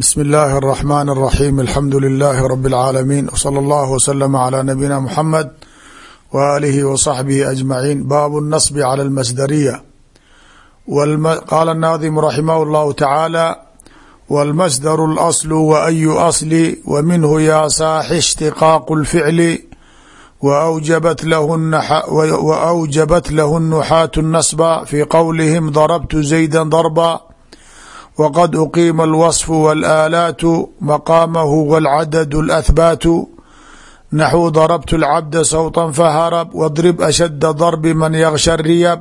bsmi اllahi الرحman الرaxيm alxamdu lilahi rb اlcaalamiin wslى اllah wslm عlى nabiyina mxamed w alihi w صaxbihi aجmaciin baabu الnaصb clى اlmasdariya qaala الnaadimu raximah اllahu tacaala wاlmasdar اlasl waأyu asli w minhu yaa saaxi اshtiqaaq اlficli waأwjabat lahu الnuxaat الnasba fi qowlihim darabtu zayda darba wqad uqiima alwaصfu wاlaalaatu maqaamahu wاlcadad اlathbaatu naxwu darabtu اlcabda sawطa faharab wadrib ashada darbi man yaksha riyab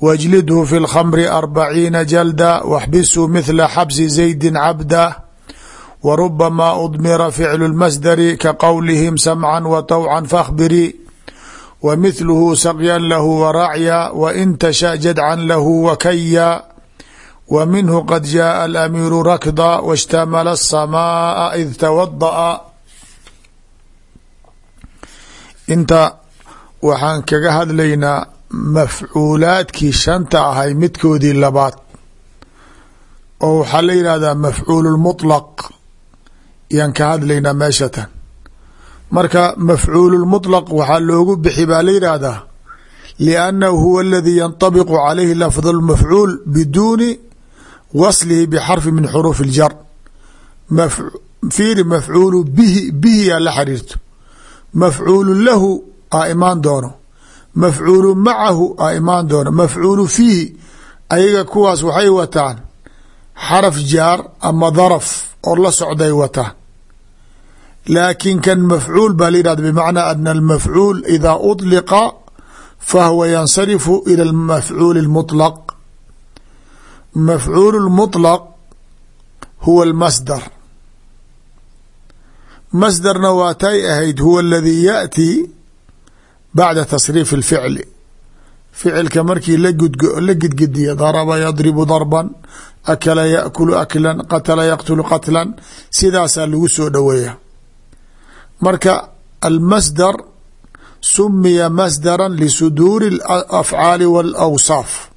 wاjlidhu fi اlkhamri arbaciina jalda waxbisuu mithla xabsi zaydi cabda warubama udmira ficlu اlmasdari ka qowlihim samca waطawca fakhbiri wmithluhu saqyan lahu waracya wain tasha jadcan lahu wakaya w minhu qad jaءa alamiiru rakda wاshtamala الsamaaa id tawada'a inta waxaan kaga hadlaynaa mafcuulaadkii shanta ahay midkoodii labaad oo waxaa la yihahdaa mafcuul muطlaq yaan ka hadlaynaa meeshatan marka mafcuul muطlaq waxaa loogu bixi baa la yihahdaa liannahu huwa aladii yanطabiqu calayhi lafd اlmafcuul biduuni waslihi bxarfi min xuruuf اljar fiiri mafcuulu bihi bihi yaa la xiriirto mafcuulu lahu aa imaan doono mafcuulu macahu aa imaan doono mafcuulu fiihi ayaga kuwaas waxay wataan xaraf jaar ama daraf oo la socday wataan laakin kan mafcuul baa la yihahda bmacnaa ana almafcuul idaa uطliqa fahuwa yansarifu ilى mafcuuli اlmuطlaq mafcuul اmuطlq huwa اlmasdar masdarna waa tay ahayd huwa aladii yaأti bacda tasriif اlficli ficilka markii la gidgidiya darba yadribu darban akala yaأkulu akla qatla yaqtulu qatla sidaasaa lagu soo dhoweeya marka almasdar sumiya masdara lisuduuri اafcaali wاlawsaaf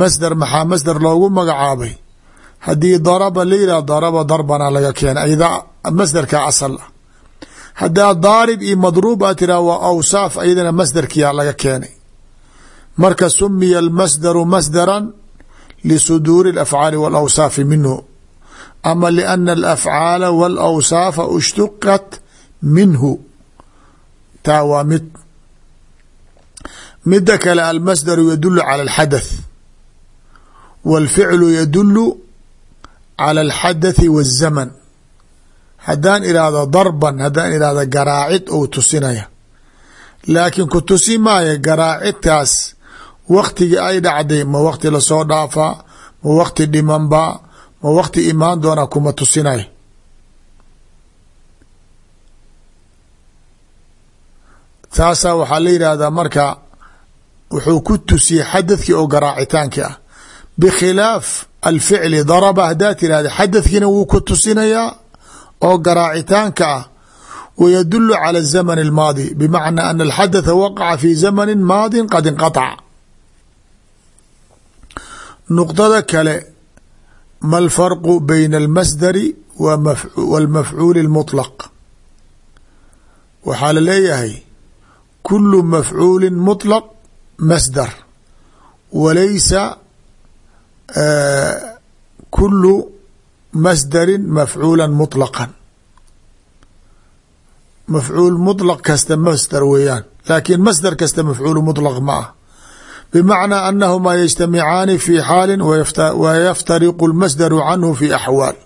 masdar maxaa masdar loogu magacaabay. Haddii daraba la yihah daraba darbana laga keena ayada masdarka asal. Ah haddaa daarib iyo madruub aa tiraha waa awsaaf ayadana masdarkiyaa laga keenay. Marka sumiya almasdaru masdaran lisuduuri alafcaali walawsaafi minhu. Ama liana alafcaala walawsaafa ishtuqat minhu. Taa waa mid. Mida kale almasdaru yadulu cala alxadath wاlficlu yadulu calى اlxadathi wالzaman haddaan ihahdo darban haddaan ihahdo garaacid ou tusinaya laakiin ku tusi maayo garaacidkaas waktigii ay dhacday ma wakti lasoo dhaafaa ma wakti dhimanba ma wakti imaan doona kuma tusinay taasaa waxaa la yidhaahdaa marka wuxuu ku tusiyey xadadkii oo garaacitaankii ah bkhilaaf alficli darba hadaa tirahda xadadkiina wuu ku tusinayaa oo garaacitaanka ah wayadulu calى الزmn الmaadi bmacna ana alxadatha waqaca fi zamani maadi qad inqaطca nuqdada kale ma alfarqu bayna اlmasdari wاlmafcuuli اlmuطlaq waxaa laleeyahay kulu mafcuuli muطlaq masdar walaysa kulu masdari mafcuula muطlaqa mafcuul muطlaq kasta masdar weeyaan laakiin masdar kasta mafcuul muطlaq ma ah bmacnaa anahumaa yajtamicaani fi xaali wayaftariqu اlmasdaru canhu fi axwaal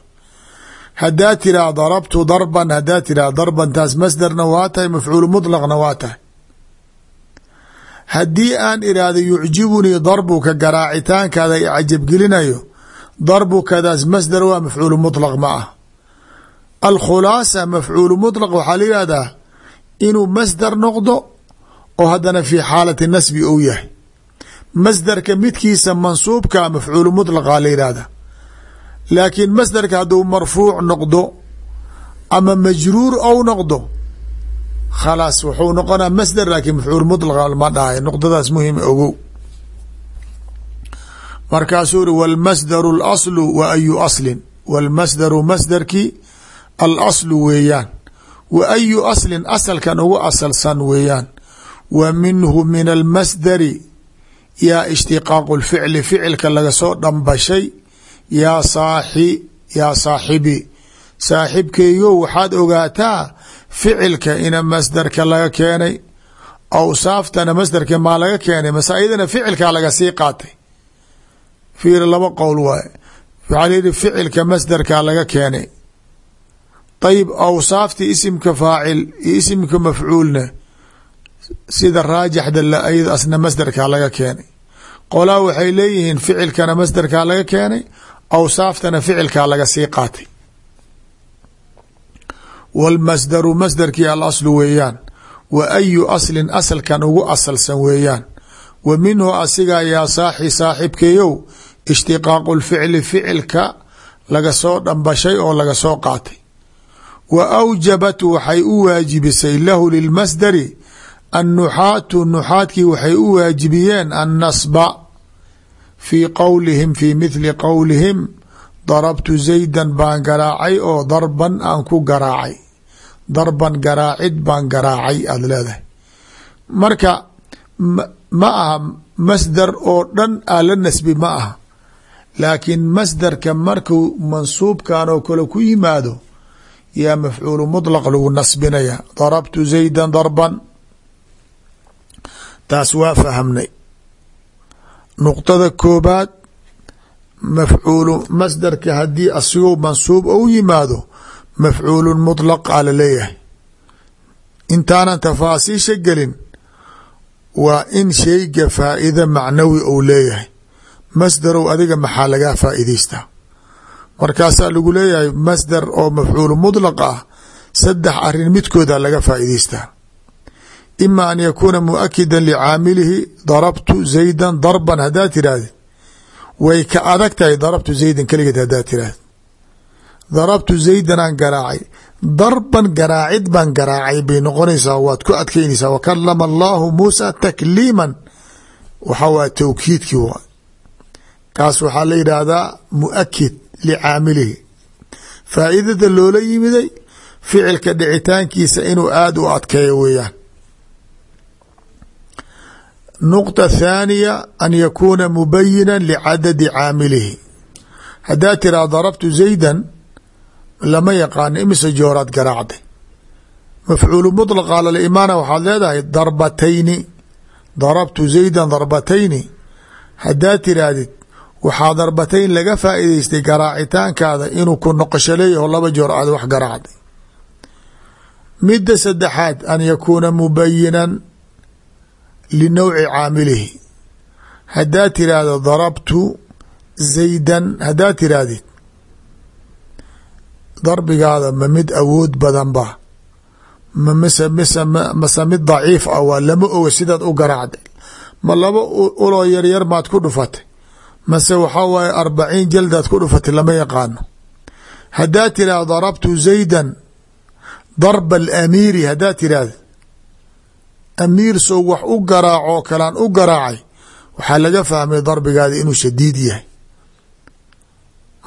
hadaa tiraa darabtu darban hadaa tiraa darban taas masdarna waa tahay mafcuul muطlaqna waa tahay haddii aan idhaahdo yucjibunii darbuka garaacitaankaada cajabgelinayo darbukadaas masdar waa mafcuulu mutlaq ma ah. Alkhulaasa mafcuulu mutlaq waxaa la yihahdaa inuu masdar noqdo oo haddana fii xaalati nasbi uu yahay. Masdarka midkiisa mansuubka mafcuulu mutlaqa la yihahda laakiin masdarka hadduu marfuuc noqdo ama majruur ou noqdo khalaas wuxuu noqonaa masder laakiin mafcuul mudlaqa ma dhahay nuqdadaas muhima ogow markaasuu uri walmasdaru alaslu wa ayu aslin walmasdaru masdarkii alaslu weeyaan wa ayu aslin asalkan ugu asalsan weeyaan wa minhu min almasdari yaa ishtiqaaqu lficli ficilka laga soo dhambashay yaa saaxi yaa saaxibi saaxibkeygo waxaad ogaataa ficilka ina masdarka laga keenay awsaaftana masdarka maa laga keenay mase ayadana ficilkaa laga sii qaatay. Fiir laba qowl waaye waxaa layihi ficilka masdarkaa laga keenay. Ayib awsaafti isimka faacil iyo isimka mafcuulna sida raajixda ayad asna masdarkaa laga keenay. Qolaa waxay leeyihiin ficilkana masdarkaa laga keenay awsaaftana ficilkaa laga sii qaatay wاlmasdaru masdarkii alaslu weeyaan wa ayu aslin asalkan ugu asalsan weeyaan wa minhu asigaa yaa saaxi saaxibkeeyow ishtiqaaqu lficli ficilka laga soo dhambashay oo laga soo qaatay wa awjabat waxay u waajibisay lahu lilmasdari annuxaatu nuxaadkii waxay u waajibiyeen annasba fii qowlihim fii mithli qowlihim darabtu zaydan baan garaacay oo darban aan ku garaacay darban garaacid baan garaacay aada leedahay. Marka ma aha masdar oo dhan aa la nasbi ma aha. Laakiin masdarka markuu mansuubkan oo kale ku yimaado yaa mafcuulu muطlaq lagu nasbinaya. Darabtu zaydan darban. Taas waa fahamnay. Nuqdada koobaad mafcuulu masdarka haddii asigoo mansuub ou yimaado mafcuulu muطlaq a la leeyahay intaanan tafaasiisha gelin waa in shayga faa'iida macnawi ou leeyahay masdarow adiga maxaa lagaa faa'iidaystaa markaasaa lagu leeyahay masdar oo mafcuulu muطlaq ah saddex arrin midkooda laga faa'iidaystaa ima an yakuuna muakida licaamilihi darabtu zayda darban haddaad tirahdid way ka adag tahay darabtu zaydan keligeed haddaad tirahdid darabtu zaydan aan garaacay. Darban garaacid baan garaacay bay noqonaysaa waad ku adkeynaysaa. Wakalama allahu muusa takliiman. Waxa waa tawkiidkii waa. Kaas waxaa la yidhaahdaa muakid licaamilihi faa'iidada loola yimiday ficilka dhicitaankiisa inuu aada u adkeeyo weeyaan. Nuqطة thaaniya an yakuuna mubayina licadadi caamilihi. Haddaad tiraa darabtu zaydan lama yaqaano imise jooraad garaacday. Mafcuulu muطlaqa lala imaana waxaad leedahay darbatayni darabtu zaydan darbatayni. Haddaad tiraahdid waxaa darbatayn laga faa'iidaystay garaacitaankaada inuu ku noqosho leeyaho laba joor aad wax garaacday. Midda saddexaad an yakuuna mubayinan linowci caamilihi. Haddaad tiraahdo darabtu zaydan haddaad tirahdid darbigaada ma mid awood badan ba? Ma mise mise mase mid daciif ah waa lama oga sidaad u garaacday. Ma laba uloo yaryar maad ku dhufatay. Mase waxaa waaye arbaciin jaldaad ku dhufatay lama yaqaano. Haddaad tiraahdo darabtu zaydan darba alamiiri haddaad tiraahdo amiir sow wax u garaacoo kalaan u garaacay waxaa laga fahmay darbigaada inuu shadiid yahay.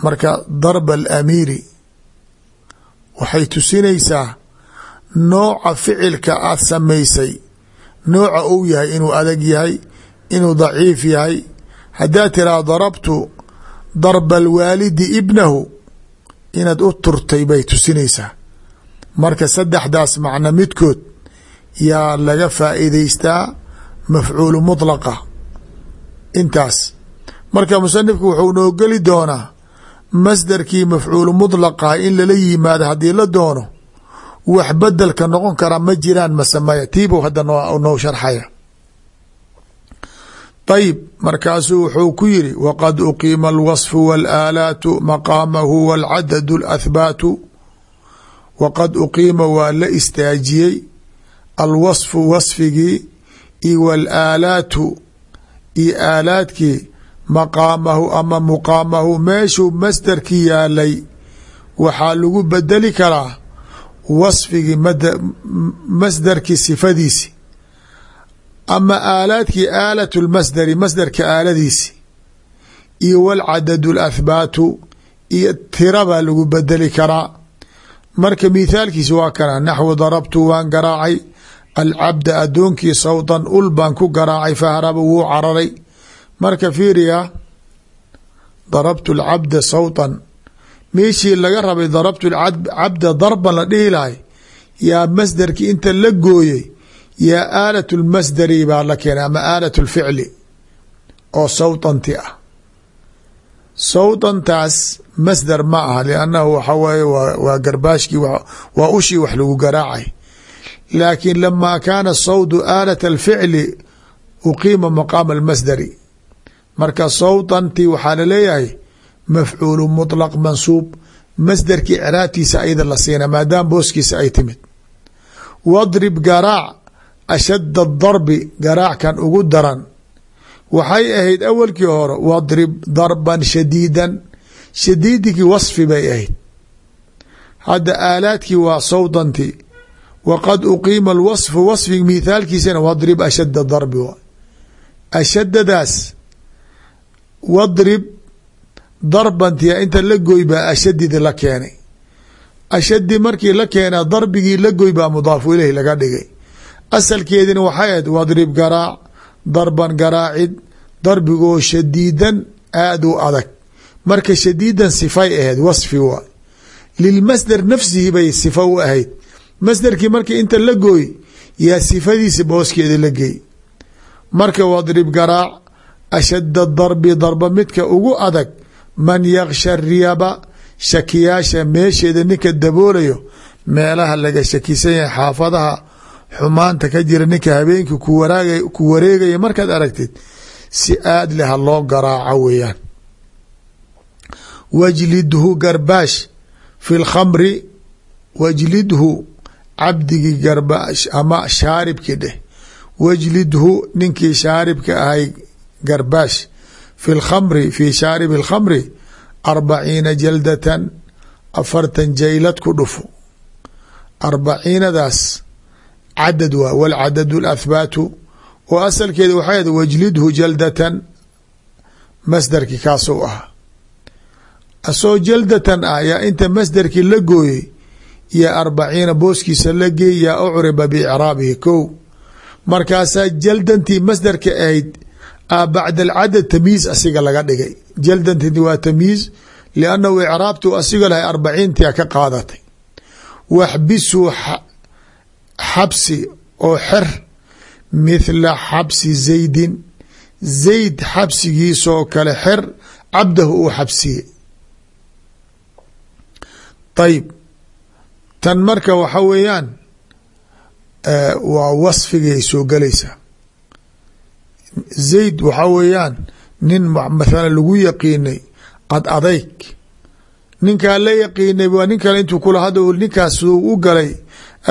Marka darba alamiiri waxay tusinaysaa nooca ficilka aad samaysay nooca uu yahay inuu adag yahay inuu daciif yahay. Haddaad tiraha darabtu darba alwaalidi ibnahu inaad u turtay bay tusinaysaa. Marka saddexdaas macno midkood yaa laga faa'iidaystaa mafcuulu mطlaqa intaas. Marka musanifku wuxuu noo geli doonaa masdarkii mafcuul mudlaqa ah in lala yimaado haddii la doono wax bedelka noqon kara ma jiraan mase maya tiibow hadda noo sharxaya ayib markaasu wuxuu ku yiri waqad uqiima alwasfu waalaalaatu maqaamahu walcadadu alathbaatu. Waqad uqima waa la istaajiyey alwasfu wasfigii iyo walaalaatu i aalaadkii maqaamahu ama muqaamahu meeshuu masdarkii yaalay waxaa lagu bedeli karaa wasfigii masdarkii sifadiisi ama aalaadkii aalatu lmasdari masdarka aaladiisi iyo wاlcadad اlathbaatu iyo tira baa lagu bedeli karaa. Marka mithaalkiisa waa kana naxwu darabtu waan garaacay alcabda addoonkii sawdan ul baan ku garaacay faharaba wuu cararay marka fiiriya darabtu alcabda sawtan. Meeshii laga rabay darabtu cabda darban la dhihi lahay yaa inta la gooyey yaa aalat lmasdari baa la keenay ama aalat lficli oo sawtanti ah. Sawtantaas masder ma aha liannahu waxa weeye waa garbaashkii waa ushii wax lagu garaacay. Laakiin lamaa kaana sawdu aalat alficli uqiima maqaama marka sawtanti waxaa la leeyahay mafcuulu muطlaq mansuub masderkii craabtiisa ayada la siina maadaama booskiisa ay timid. Wadrib garaac ashadda darbi garaackan ugu daran. Waxay ahayd awalkii hore wadrib darban shadiidan shadiidikii wasfi bay ahayd. Hadda aalaadkii waa sawdanti waqad uqiima alwasfu wasfi mithaalkiisana wadrib ashadda darbi ashadadaas wadrib darbantia inta la goy baa ashadidi la keenay. Ashadi markii la keena darbigii la goy baa mudaafu ileyh laga dhigay. Asalkeedina waxay ahayd wadrib garaac darban garaacid darbigoo shadiidan aada u adag. Marka shadiidan sifay ahayd wasfi waay. Lilmasder nafsihi bay sifa u ahayd. Masderkii markii inta la gooy yaa sifadiisa booskeeda la geey marka wadrib garaac ashadda darbi darba midka ugu adag man yaksha riyaba shakiyaasha meesheeda ninka daboolayo meelaha laga shakisan yahay xaafadaha xumaanta ka jira ninka habeenkii ku wareegaya markaad aragtid si aad leh ha loo garaaco weeyaan wajlidhu garbaash fi lkhamri wajlidhu cabdigii garbaash ama shaaribkii dheh wajlidhu ninkii shaaribka ahay garbaash fi lkhamri fi shaaribi اlkhamri arbaciina jaldatan afartan jaylad ku dhufo arbaciinadaas cadad waa wاlcadad اlathbaatu oo asalkeeda waxay ahayd wajlidhu jaldatan masdarkii kaasuu ahaa asoo jaldatan ah yaa inta masdarkii la gooyey iyo arbaciina booskiisa la geey yaa ucriba biicraabihi kow markaasaa jaldantii masdarka ahayd a bacd alcadad tamyiiz asiga laga dhigay. Jaldanti waa tamyiiz liannahu icraabtu asiga lahay arbaciintia ka qaadatay. Waxbisuu xabsi oo xer mithla xabsi zaydin. Zayd xabsigiisoo kale xer cabdahu uu xabsiyey ayb tan marka waxa weeyaan waa wasfigay soo galaysaa zayd waxaa weeyaan nin mathalan lagu yaqiinay qad adayg. Ninkaa la yaqiinay waa nin kale intuu kula hadda ninkaas u galay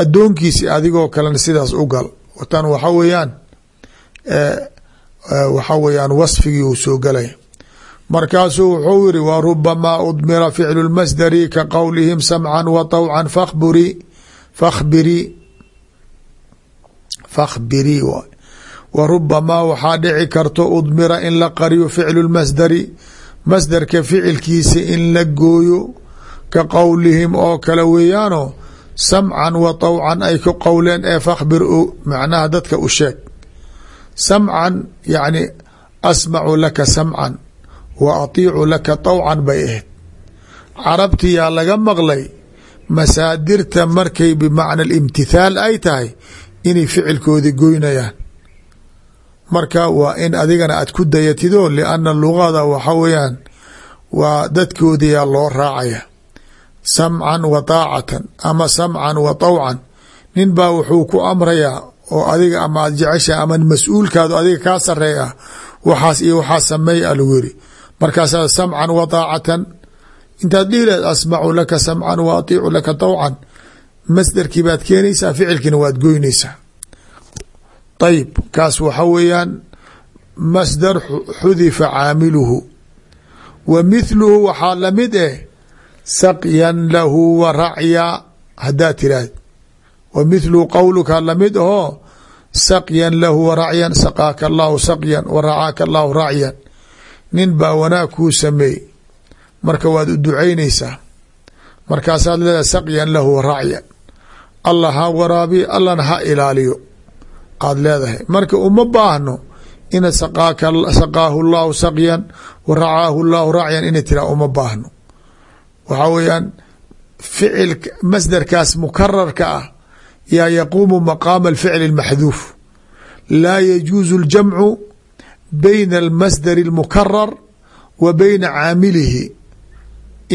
addoonkiisi adigoo kalena sidaas u gal. Tan waxa weeyaan waxa weeyaan wasfigii uu soo galay. Markaasuu wuxuu yiri wa rubamaa udmira ficlu lmasdari ka qowlihim samcan wa طawcan fakburi fakbiri fakbiri waay wa rubamaa waxaa dhici karto udmira in la qariyo ficlu lmasdari masdarka ficilkiisa in la gooyo ka qowlihim oo kale weeyaano samcan wa طawcan ay ku qowleen ee fakbir macnaha dadka u sheeg. Samcan yani asmacu laka samcan wa atiicu laka طawcan bay ahayd. Carabtiyaa laga maqlay masaadirta markay bimacna imtithaal ay tahay inay ficilkoodi goynayaan marka waa in adigana aad ku dayatido lianna lugada waxa weeyaan waa dadkoodiyaa loo raacaya. Samcan wa taacatan ama samcan wa طawcan nin baa wuxuu ku amrayaa oo adiga ama aad jecesha ama mas'uulkaadu adiga kaa sareey ah waxaas iyo waxaa sameey a lagu markaasaa samcan wa taacatan intaad dhihi lahed asmacu laka samcan wa atiicu laka طawcan masderkii baad keenaysaa ficilkiina waad goynaysaa ayib kaas waxa weeyaan masdar xudifa caamiluhu wa mithluhu waxaa la mid eh saqyan lahu wa racya haddaad tiraahd wa mithluhu qowluka la mid ahoo saqyan lahu wa racyan saqaaka allahu saqyan wa racaaka allahu racyan nin baa wanaag kuu sameey. marka waad u ducaynaysaa. markaasaad leedahay saqyan lahu racyan allah ha waraabiyo allahna ha ilaaliyo aada leedahay marka uma baahno ina saqaahu llahu saqyan wa racaahu llahu racyan inay tiraa uma baahno waxaa weeyaan ficilka masdarkaas mukararka ah yaa yaquumu maqaama alficli اlmaxduuf laa yajuuzu اljamcu bayna almasdari اlmukarar wa bayna caamilihi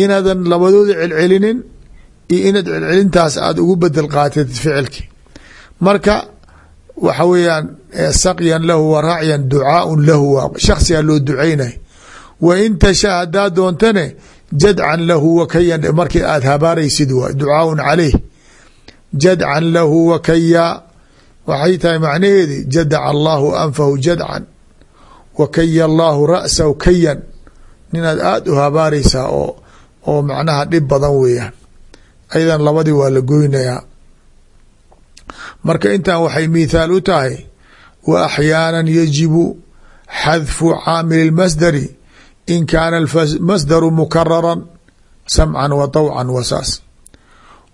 inaadan labadooda celcelinin iyo inaad celcelintaas aada ugu bedel qaatid ficilki marka waxa weeyaan saqyan lahu raacyan ducaaun lahu waa shaksigaa loo ducaynay wa in tashaa haddaa doontane jadcan lahu wakayan markii aada habaaraysid waay ducaaun caleyh jadcan lahu wakaya waxay tahay macnaheedi jadaca allahu anfahu jadcan wakaya allaahu ra'sahu kayan ninaad aada u habaaraysaa oo oo macnaha dhib badan weeyaan. Aydan labadii waa la marka intan waxay mithaal u tahay wa axyaana yajibu xadfu caamili اlmasdari in kaana masdaru mukarara samcan wa طawcan wasaas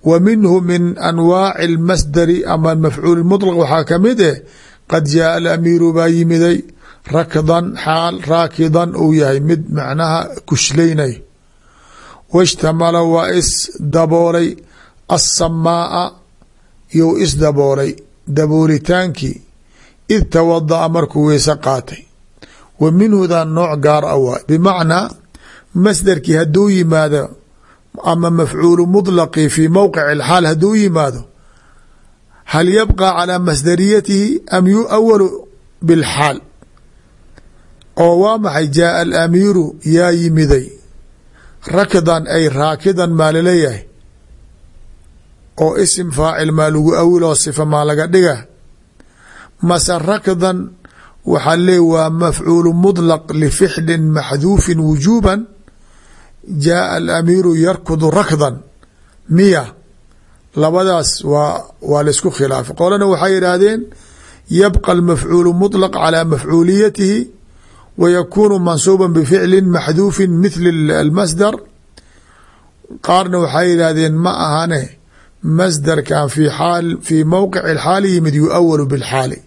wa minhu min anwaaci اlmasdari ama mafcuul muطlq waxaa kamid eh qad jaaa alamiiru baa yimiday rakdan xaal raakidan uu yahay mid macnaha kushlaynay washtamala waa is daboolay asamaaa you is daboolay daboolitaankii id tawada'a markuu weyse qaatay. Wa minhudan nooc gaar a waay bimacnaa masdarkii hadduu yimaado ama mafcuulu muطlaqi fii mowqic اlxaal hadduu yimaado hal yabqa calaa masdariyatihi am yuawalu bilxaal? Oo waa maxay jaaa alamiiru yaa yimiday. Rakdan ay raakidan maa la leeyahay oo isim faacil maa lagu awiloo sifa maa laga dhiga. Mase rakdan waxaa lee waa mafcuulu mudlaq lficlin maxduufin wujuuban jaaa alamiiru yarkudu rakdan. Miya labadaas waa waa la isku khilaafay qolana waxay yidhaahdeen yabqa almafcuulu muطlaq calaa mafcuuliyatihi wa yakuunu mansuuba bificlin maxduufin mithli almasdar qaarna waxay yidhaahdeen ma ahane masdarkan fii mowqic اlxaali yimid yuawalu bilxaali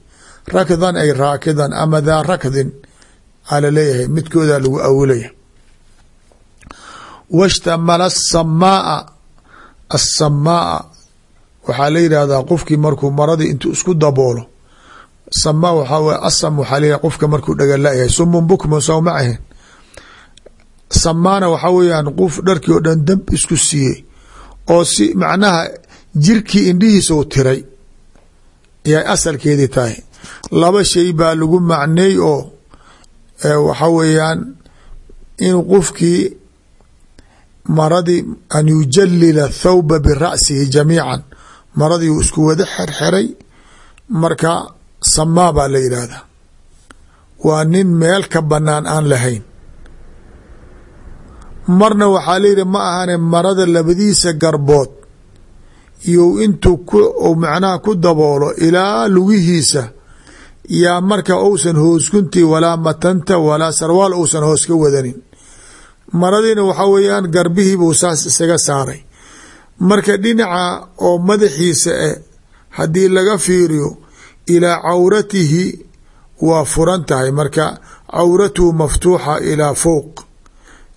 rakdan ay raakidan ama daa rakdin aa la leeyahay midkoodaa lagu awilaya washtamala asamaaa asamaaa waxaa la yidhaahdaa qofkii markuu maradii intuu isku daboolo. Samaa waxaa w asam waxaa la qofka markuu dhagala-yahay sumun bukmun sow ma ahayn. Samaana waxaa weeyaan qof dharkii oo dhan dab isku siiyey. Oo si macnaha jirkii indhihiisa u tiray. Yay asalkeedii tahay. Laba shay baa lagu macneey oo waxa weeyaan in qofkii maradii an yujalila thawba bira'sihi jamiican. Maradii uu isku wada xerxeray marka samaa baa la yidhaahdaa. Waa nin meel ka banaan aan lahayn. Marna waxaa layihi ma ahane marada labadiisa garbood iyo intuu macnaha ku daboolo ilaa lugihiisa. Yaa marka uusan hooskunti walaa matanta walaa sarwaal uusan hoos ka wadanin. Maradiina waxaa weeyaan garbihiibuu saas isaga saaray. Marka dhinaca oo madaxiisa eh haddii laga fiiriyo ilaa cawratihi waa furan tahay. Marka cawratuhu maftuuxa ilaa fowq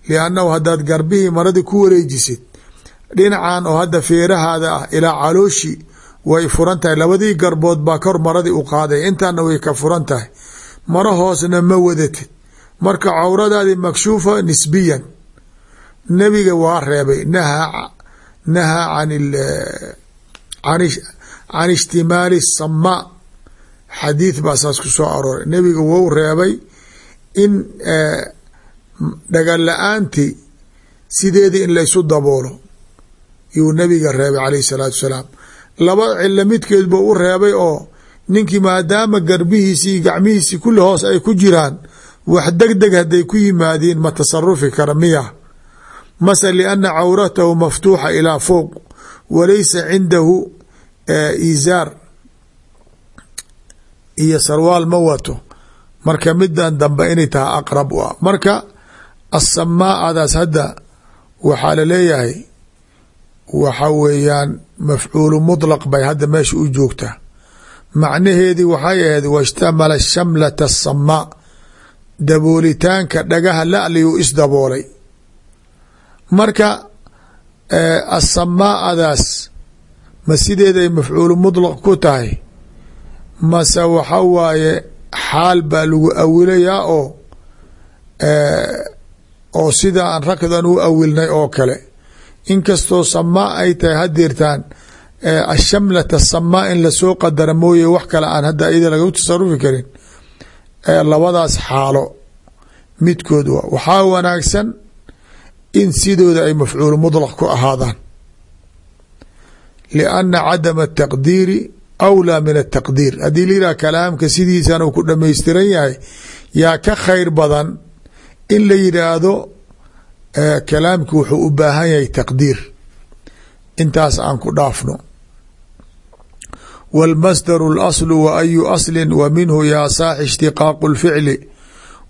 liannahu haddaad garbihii maradii ku wareejisid dhinacan oo hadda feerahaada ah ilaa calooshi way furan tahay. Labadii garbood baa kor maradii u qaaday. Intaana way ka furan tahay. Maro hoosna ma wadatid marka cawradaadii makshuufa nisbiyan. Nebiga waa reebay. Nahaa nahaa an can ishtimaali samaa xadiid baa saas ku soo arooray. Nebiga wou reebay in dhagan la'aanti sideedii in laysu daboolo yuu nabiga reebay calayh salaatu wasalaam laba cilo midkeed buu u reebay oo ninkii maadaama garbihiisii gacmihiisii kulli hoos ay ku jiraan wax deg deg hadday ku yimaadiin ma tasarufi kara miya. Mase lianna cawratahu maftuuxa ilaa fowq walaysa cindahu izaar iyo sarwaal ma wato. Marka midan dambe inay tahay aqrab u marka asamaadaas hadda waxaa la leeyahay waxa weeyaan mafcuulu muطlaq bay hadda meesha u joogtaa. Macnaheedii waxay ahayd washtamala shamlata asamaa daboolitaanka dhagaha laliyu isdaboolay marka asamaadaas ma sideeday mafcuulu muطlaq ku tahay? Mase waxa waaye xaal baa lagu awilayaa oo oo sida aan rakdan u awilnay oo kale inkastoo samaa ay tahay hadeertaan ashamlata samaa in la soo qadara mooye wax kale aan hadda iyada lagu tasarufi karin labadaas xaalo midkood waa waxaa wanaagsan in sidooda ay mafcuulu muطlaq ku ahaadaan. Lianna cadama ataqdiiri awlaa min ataqdiir haddii la kalaamka sidiisan uu ku dhamaystiran yahay yaa ka khayr badan in la yidhaahdo kalaamki wuxuu u baahan yahay taqdiir intaas aan ku dhaafno wاlmasdaru اlaslu wa ayu asli wa minhu yaa saaxi ishtiqaaqu اlficli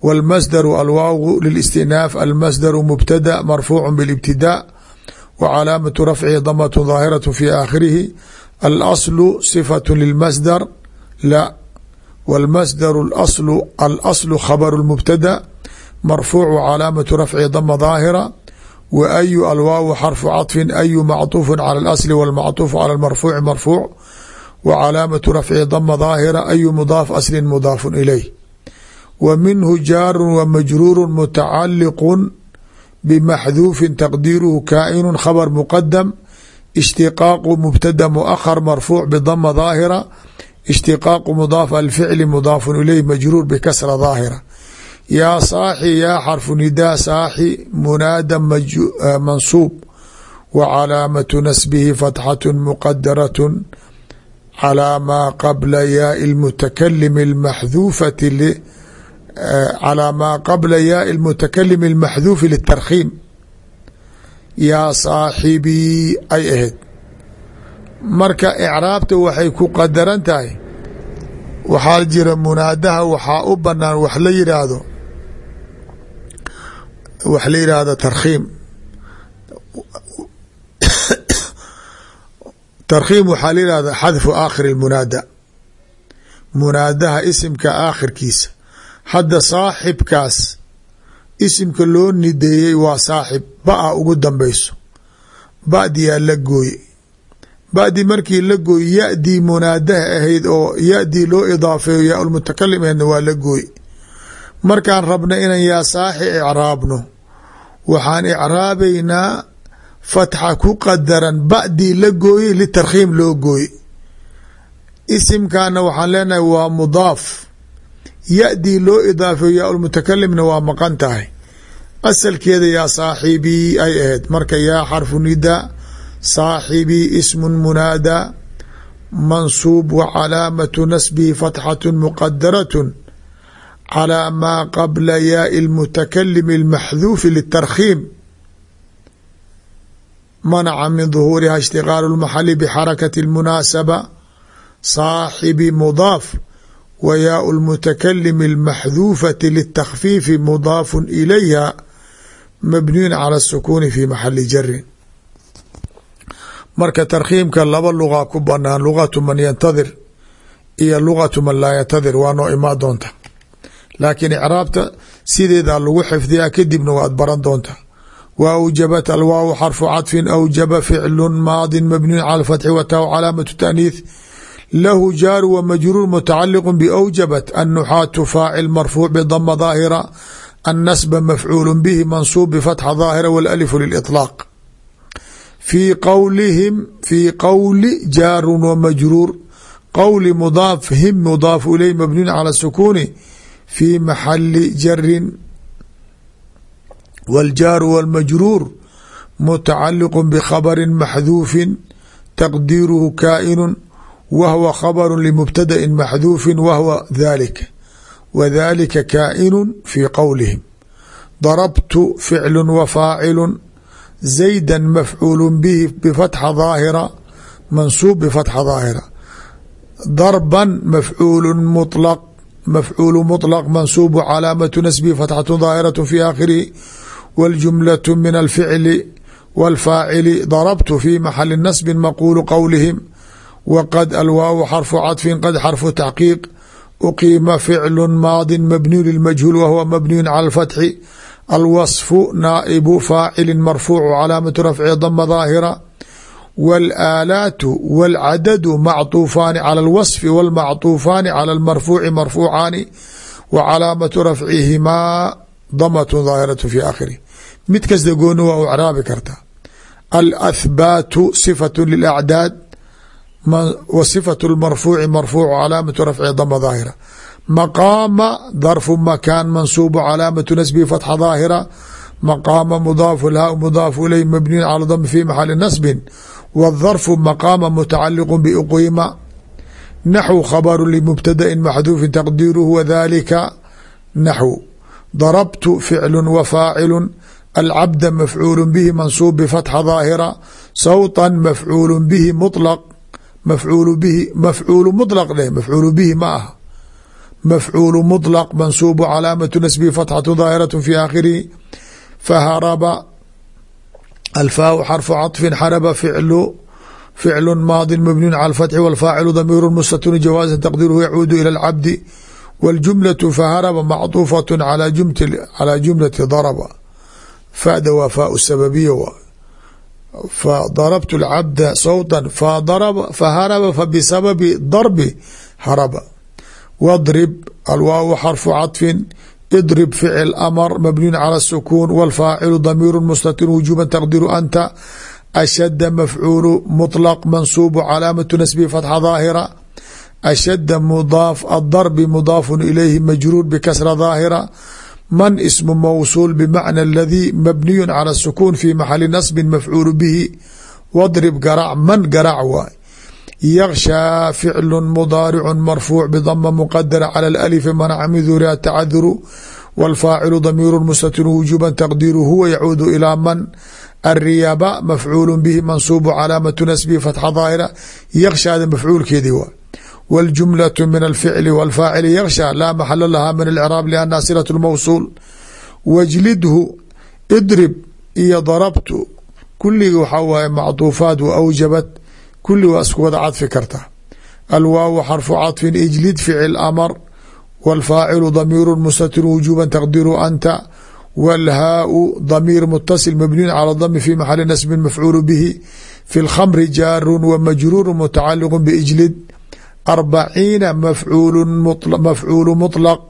wاlmasdaru alwaawu lilistinaaf almasdaru mubtada marfuucu biاlibtidaa wa calaamatu rafcihi damat daahiraة fi aakhirihi alaslu sifaة lilmasdar la wاlmasdaru اlaslu alaslu khabaru اlmubtada marfuuc calaamatu rafci dama daahira wa ayu alwaawu xarfu caطfin ayu macطuufu calى اlasli wاlmacطuufu calى اmarfuuci marfuuc wa calaamatu rafci dama daahira ayu mudaaf asli mudaafu ilayh wa minhu jaaru wa majruuru mutacaliqu bimaxduufin taqdiiruhu kaa'inu khabr muqadam ishtiqaaqu mubtada muahar marfuuc bdama daahira ishtiqaaqu mudaaf alficli mudaafu ilayh majruur bkasra daahira yaa saaxi yaa xarfu nidaa saaxi munaada mansuub wa calaamatu nasbihi fatxatu muqadarat calaa maa qabla yaai lmutakalimi اlmaxduufati calaa maa qabla yaai lmutakalimi اlmaxduufi litarkhiim yaa saaxibii ay ahayd marka icraabta waxay ku qadaran tahay waxaa jira munaadaha waxaa u banaan wax la yidhaahdo wax la yidhaahdo tarkhiim. Tarkhiim waxaa la yihahda xadfu aakhiri اmunaada munaadaha isimka aakhirkiisa hadda saaxibkaas isimka loo nideeyey waa saaxib ba'a ugu dambeyso badiyaa la gooye badi markii la gooy yadii munaadaha ahayd oo yadii loo idaafeeyo yaa lmutakalim waa la gooy markaan rabna inan yaa saaxi icraabno waxaan icraabaynaa fatxa ku qadaran badii la gooyey litarkhiim loo gooye isimkana waxaan leenahay waa mudaaf. Yadii loo idaafeeyo yaa lmutakalimna waa maqan tahay. Asalkeeda yaa saaxibii ay ahayd. Marka yaa xarfu nidaa saaxibii ismu munaadaa mansuub wa calaamatu nasbihi fatxatu muqadarat calaa maa qabla yaai lmutakalimi اlmaxduufi litarkhiim manaca min duhuuriha ishtigaalu lmaxali bixarakati اlmunaasaba saaxibi mudaaf wa yaau lmutakalimi اlmaxduufati litakfiifi mudaafu ilayha mabniyun cala الsukuuni fi maxali jarin marka tarkhiimka laba lugaa ku banaan lugatu man yantadir iyo lugatu man laa yantadir waa noo imaa doonta laakiin icraabta sideedaa lagu xifdiyaa kadibna waad baran doonta. Wa awjabat alwaaw xarfu cadfin awjaba ficlu maadi mabniyun cala fatxi wataw calaamatu taaniith lahu jaaru wa majruur mutacaliqu bawjabat annuxaatu faacil marfuuc bdama daahira annasba mafcuulu bihi mansuub bifatxa daahira walalifu liliطlaaq fii qowlihim fii qowli jaarun wa majruur. Qowli mudaaf him mudaafu iley mabniyun cala sukuuni fii maxali jarin waljaaru wاlmajruur mutacaliqu bkhabari maxduufin taqdiiruhu kaa'inu wahwa khabaru limubtadain maxduufin wahwa dalika wadalika kaa'inu fii qowlihim darabtu ficlu wa faacilu zayda mafcuulu bihi bifatxa daahira mansuub bifatxa daahira darban mafcuulu muطlaq mafcuul muطlq mansuub calaamatu nasbihi fatxatu daahiraة fi aakhirihi wاljumlaة min alficli wاlfaacili darabtu fi maxali nasbi maquulu qowlihim wqad alwaaw xarfu caطfin qad xarfu taxqiiq uqiima ficlu maadi mabniyu lilmajhuul wahuwa mabniyu cala اlfatxi alwaصfu naaibu faacili marfuucu calaamatu rafci dama daahira wاlaalaatu wاlcadadu macطuufaani cala اlwaصfi wاlmacطuufaani cala اlmarfuuci marfuucaani wa calaamatu rafcihimaa damatun daahiratu fi aakhirih mid kasta gooni waa u craabi kartaa alathbaatu sifatu lilacdaad w صفة المرفوuع مرفوuع cلاaمة رفع dم ظاaهرة مقاama ظرف مكان منصوب cلاaمة نسبه فتحة ظاaهرة مقاama مضاaف lha مضاaف إليه مبني على ضم في محل نصب والظرف مقاama متعلق بأqيma نحو خبر لمبتدأ محذوف تقديره وذلika نحو ضربت فعل وفاaعل العبد مفعول به منصوب بفتحة ظاaهرة صوتا مفعول به مطلق mafcuul bihi mafcuulu mulq dheh mafcuulu bihi ma aha mafcuulu mulq mansuubu calaamatu nasbihi fatxatu daahiraة fi aakhirihi faharaba alfaaw xarfu caطfin xaraba ficlu ficlu maadi mabniyu cala اfatxi wاlfaacilu damiiru mustatunu jawaaza taqdiruhu yacuudu ilى اlcabdi wاljumlaةu faharaba macطuufaة calى jumlati darba fada waa faau sababiya wa fdarbt اcabda sawta faharaba fabisababi darbi haraba wdrib alwaaw xarfu caطfin idrib ficil amar mabniun cala sukuun wlfaacilu damiiru mustatir wujuuban taqdiru anta ashada mafcuulu mutlaq mansuubu calaamatu nasbihi fatxa daahira ashada mudaaf adarbi mudaafun ilayhi majruur bikasra daahira man ismu mawsuul bimacna aladii mabniyun cala sukuun fi maxali nasbin mafcuulu bihi wadrib garaac man garaac waay yakshaa ficlu mudaaricu marfuuc bdama muqadara cala alif manaca min duuriha tacaduru wاlfaacilu damiiru mustatir wujuba taqdiiru huwa yacuudu ilaa man alriyaba mafcuulu bihi mansuubu calaamatu nasbihi fatxa daahira yakshaada mafcuulkeedii waay wاljumlaة min alficli wاlfaacili yaksha laa maxala laha min alcraab lanha silaة اlmawsuul wajlidhu idrib iyo darabtu kuligi waxaa waaye macطuufaat wa awjabat kuli waa isku wada cadfi karta alwaaw xarfu caطfin ijlid ficil amr wاlfaacilu damiiru mustatir wujuba taqdiru anta wاlhaau damiir mutasil mabniyu calى dmi fi maxali nasbi mafcuulu bihi fi اlkhamri jaaru wmajruuru mutacaliq bijlid arbaciina mafcuulu muطlq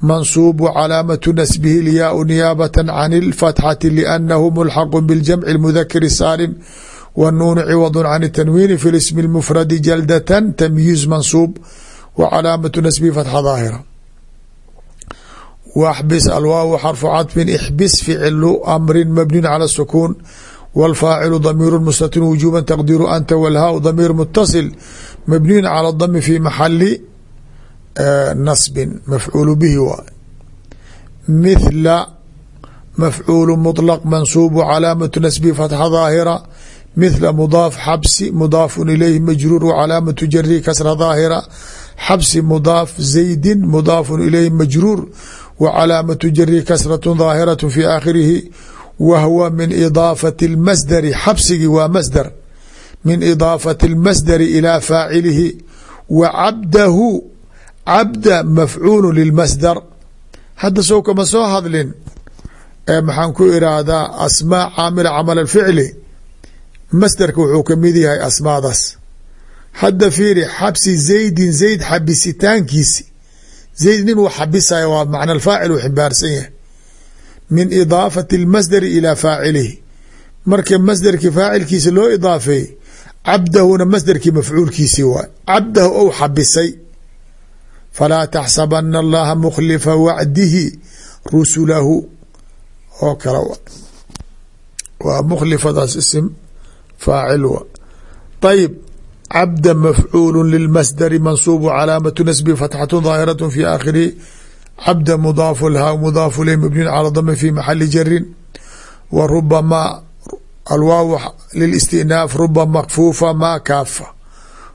mansuubu calaamatu nasbihi lyaau niyaabata can اlfatxati liannahu mulxaqu biاljamci اlmudakir saalim wاnuunu ciwadu can اtanwiini fi lismi اlmufradi jaldatan tamyiiz mansuub wa calaamatu nasbihi fatxa daahira waxbis alwaaw xarfu caطfin ixbis ficilu amri mabniyu cala الsukuun wاlfaacilu damiiru mustatir wujuba taqdiru anta wاlhaau damiir mutasil mabniyu calى dami fi maxali nasbin mafcuulu bihi waay mithla mafcuulu muطlq mansuubu calaamatu nasbihi fatxa daahira mithla mudaaf xabsi mudaafun ilayhi majruur wcalaamatu jarihi kasra daahira xabsi mudaaf zaydin mudaafun ilayhi majruur wcalaamatu jarihi kasratu daahiratu fi aakhirihi. Wahwa min idaafati اlmasdari xabsigii waa masdar. Min idaafati اlmasdari ilaa faacilihi. Wa cabdahu cabda mafcuulu lilmasdar. Hadda sow kama soo hadlin ee maxaan ku iraahdaa asmaa caamila camal alficli masdarka wuxuu ka mid yahay asmaadaas. Hadda fiiri xabsi zaydin zayd xabisitaankiisi. Zayd nin uu xabisaya waa macna alfaacil uu ximbaarsan yahay. Min idaafati اlmasdari ilaa faacilihi. Marka masdarkii faacilkiisa loo idaafeeyey cabdahuna masdarkii mafcuulkiisii waay cabdahu ou xabisay. Falaa taxsabana allaha mukhlifa wacdihi rusulahu. Oo kale waa mukhlifadaas isim faacil wa ayib cabda mafcuulu lilmasdari mansuubu calaamatu nasbi fatxatu daahiraة fi aakhirihi cabda mudaafu lha mudaafu leh mabniyu calى dami fi maxali jarin wa rubamaa alwaaw lilistinaaf ruba makfuufa maa kaafa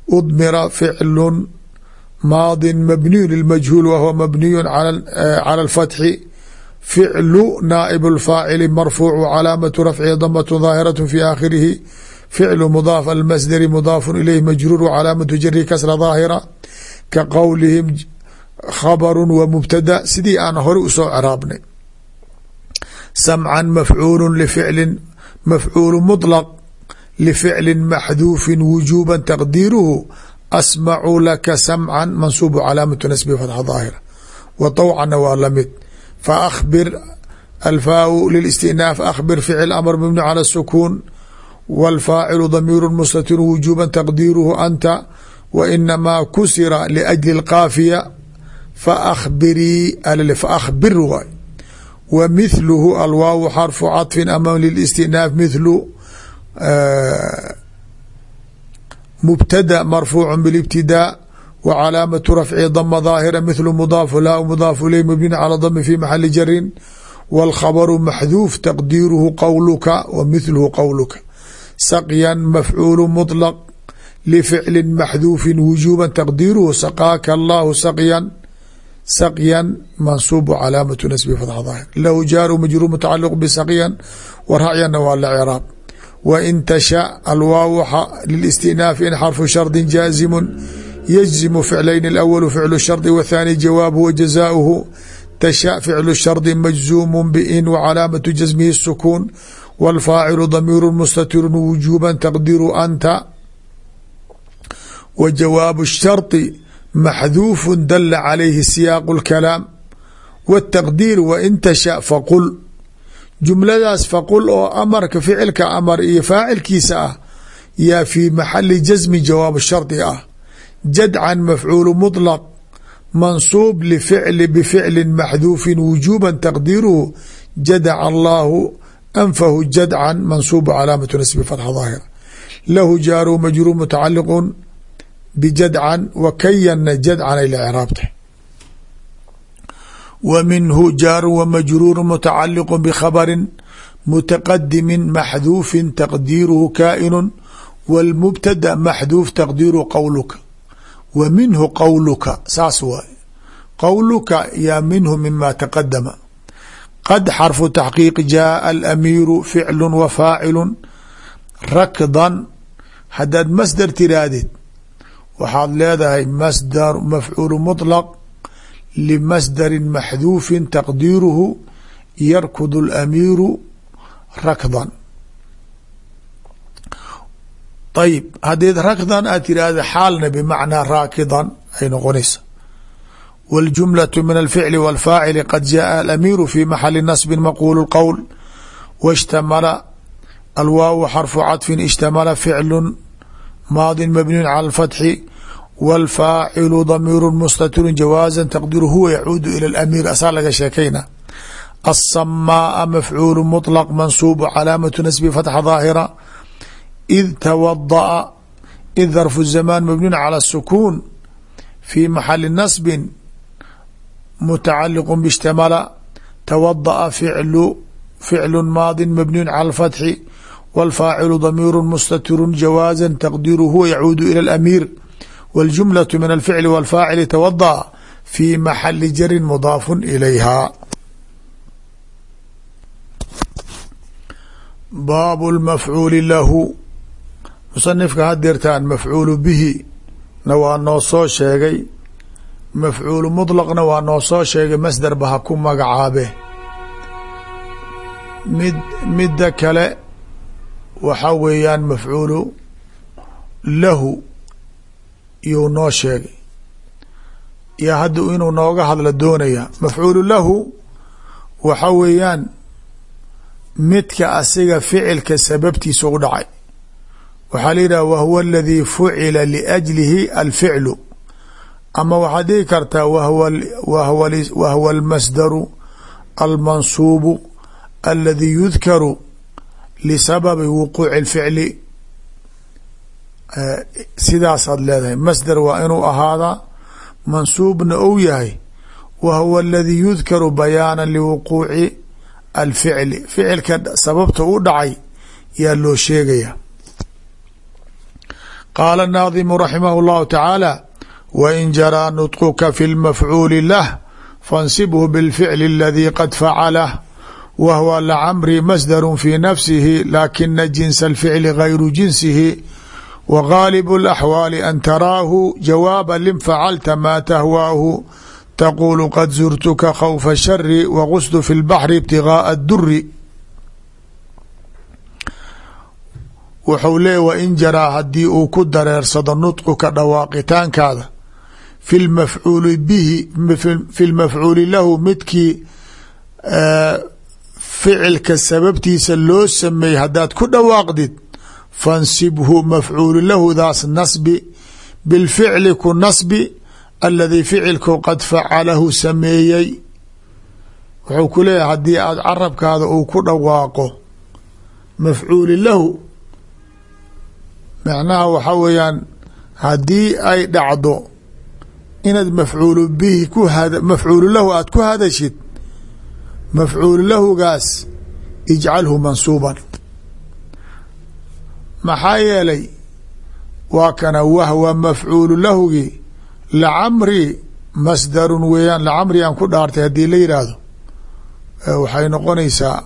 udmira ficlu maadi mabniyu lilmajhuul wahuwa mabniyu calى اlfatxi ficlu naaib اlfaacili marfuuc calaamatu rafcihi damat daahiraة fi aakhirihi ficlu mdaaf almasdari mudaafu ilayh majruur wcalaamatu jari kasra daahira ka qowlihim khabaru wa mubtada sidii aan hore u soo ciraabnay samcan mafcuulu lificlin mafcuulu muطlaq lificlin maxduufin wujuuba taqdiiruhu asmacu laka samcan mansuubu calaamatu nasbi fatxa daahira wa طawcana waa la mid faakbir alfaa lilistinaaf akbir ficil amr mabni cala sukuun wاlfaacilu damiiru mustatir wujuba taqdiiruhu anta wa inamaa kusira liأjli اlqaafiya faakbirii faakbir waay wa mithluhu alwaawu xarfu caطfin amam lilistinaaf mithlu mubtada marfuucu bilibtidaa wa calaamatu rafci dama daahira mithlu mudaafu la mudaafu iley mabnin cala dami fi maxali jarin wاlkhabru maxduuf taqdiiruhu qowluka wa mithluhu qowluka sakyan mafcuulu muطlaq lificli maxduufin wujuuba taqdiiruhu saqaaka allahu sakyan sakyan mansuubu calaamatu nasbi fatxa daahir lahu jaaru majruur mutacaliq bisakyan wa racyanna waa la ciraab wain tasha alwaaw lilistinaafi in xarfu shardi jaazimu yajzimu ficlayni alawalu ficlu shardi wathaani jawaabuhu wa jazaauhu tasha ficlu shardi majzuumun bin wa calaamatu jasmihi sukuun السكون والفاaعل ضمير مستتر وجوبا تقدير أنت وجواب الشhرط محذوف dل عليه سياق الكلام والتقدير وإن تشhاء فقل جملadaas فqل oo أمرka فicilka أمر iyo فاacilkiisa ah yaa في محل جزم جواب الشhرطi ah jadcan mafcuulu muطlq mansuub lficli bficli maxduufi wujuba taqdiiruhu jadaca allahu anfahu jadcan mansuubu calaamatu nasbi fatxa daahira lahu jaaru majruur mutacaliqu bijadcan wa kayanna jadcan ay la craabta wa minhu jaaru wa majruuru mutacaliqu bkhabari mutaqadimi maxduufi taqdiiruhu kaa'inu wاlmubtada maxduuf taqdiiruhu qowluka w minhu qowluka saas waay qowluka yaa minhu mima taqadama qad xarfu taxqiiq jaaa alamiiru ficlu wa faacilu rakdan haddaad masdar tiraahdid waxaad leedahay masdar mafcuulu muطlaq limasdari maxduufin taqdiiruhu yarkud اlamiiru rakdan ayb haddiid rakdan aad tiraahda xaalna bmacnaa raakidan ay noqonaysa wاljumlaة min alficli wاlfaacili qad jaءa alamiiru fi maxali nasbi maquul اqowl wاshtamala alwaaw xarfu caطfin ishtamala ficlu maadi mabniyu calى اlfatxi wاlfaacilu damiiru mustatiru jawaaza taqdiru huwa yacuudu ilى اlamiir asaa laga sheekayna aلsamaaa mafcuulu muطlq mansuub calaamatu nasbi fatxa daahira id twadaأa id darfu الzamaan mabniun calى الsukuun fi maxali nasbi mutacaliq bاshtamala twadaأa ficlu ficlu maadi mabniyu calى اlfatxi wاlfaacilu damiiru mustatiru jawaaza taqdiru huwa yacuudu ilى اlamiir wاljumlaة min alficli wاlfaacili twadaأa fi maxali jarin mudaafu ilayha baab اlmafcuuli lahu musanifka hadeertaan mafcuulu bihi na waa noo soo sheegay mafcuulu muطlaqna waa noo soo sheegay masderba ha ku magacaabe. Mid midda kale waxa weeyaan mafcuulu lahu iyuu noo sheegay. Iyo hadda inuu nooga hadla doonaya mafcuulu lahu waxa weeyaan midka asiga ficilka sababtiisa u dhacay. Waxaa la yidhah wahwa aladii fucila liajlihi alficlu ama waxaad dhihi kartaa wahwa almasdaru almansuubu aladi yudkaru lisababi wuquuci اlficli eh, sidaasaad leedahay. Masdar waa inuu ahaadaa mansuubna ou yahay wahwa aladi yudkaru bayaana liwuquuci alficli. Ficilka sababta u dhacay yaa loo sheegaya qaala naadimu raximah اllahu tacaala wain jaraa nudquka fi lmafcuuli lah fansibhu bilficli aladii qad facalah wa hwa lacamrii masdaru fii nafsihi laakina jinsa alficli gayru jinsihi wa gaalibu alaxwaali an taraahu jawaaba lim facalta maa tahwaahu taquulu qad zurtuka khawfa shari waqusdu fi lbaxri ibtigaaa adduri wuxuu leey wain jaraa haddii uu ku dareersado nudquka dhawaaqitaankaada fi lmafcuuli bihi fi lmafcuuli lahu midkii ficilka sababtiisa loo sameeyey haddaad ku dhawaaqdid fansibhu mafcuulu lahudaas nasbi bilficli ku nasbi aladii ficilku qad facalahu sameeyey. Wuxuu ku leeyahay haddii aad carabkaada uu ku dhawaaqo mafcuuli lahu macnaha waxaa weeyaan haddii ay dhacdo inaad mafcuulu bihi mafcuulu lahu aad ku hadashid mafcuulu lahugaas ijcalhu mansuuban. Maxaa yeelay waa kana wahwa mafcuulu lahugii lacamri masdarun weeyaan lacamri aan ku dhaartay haddii la yidhaahdo waxay noqonaysaa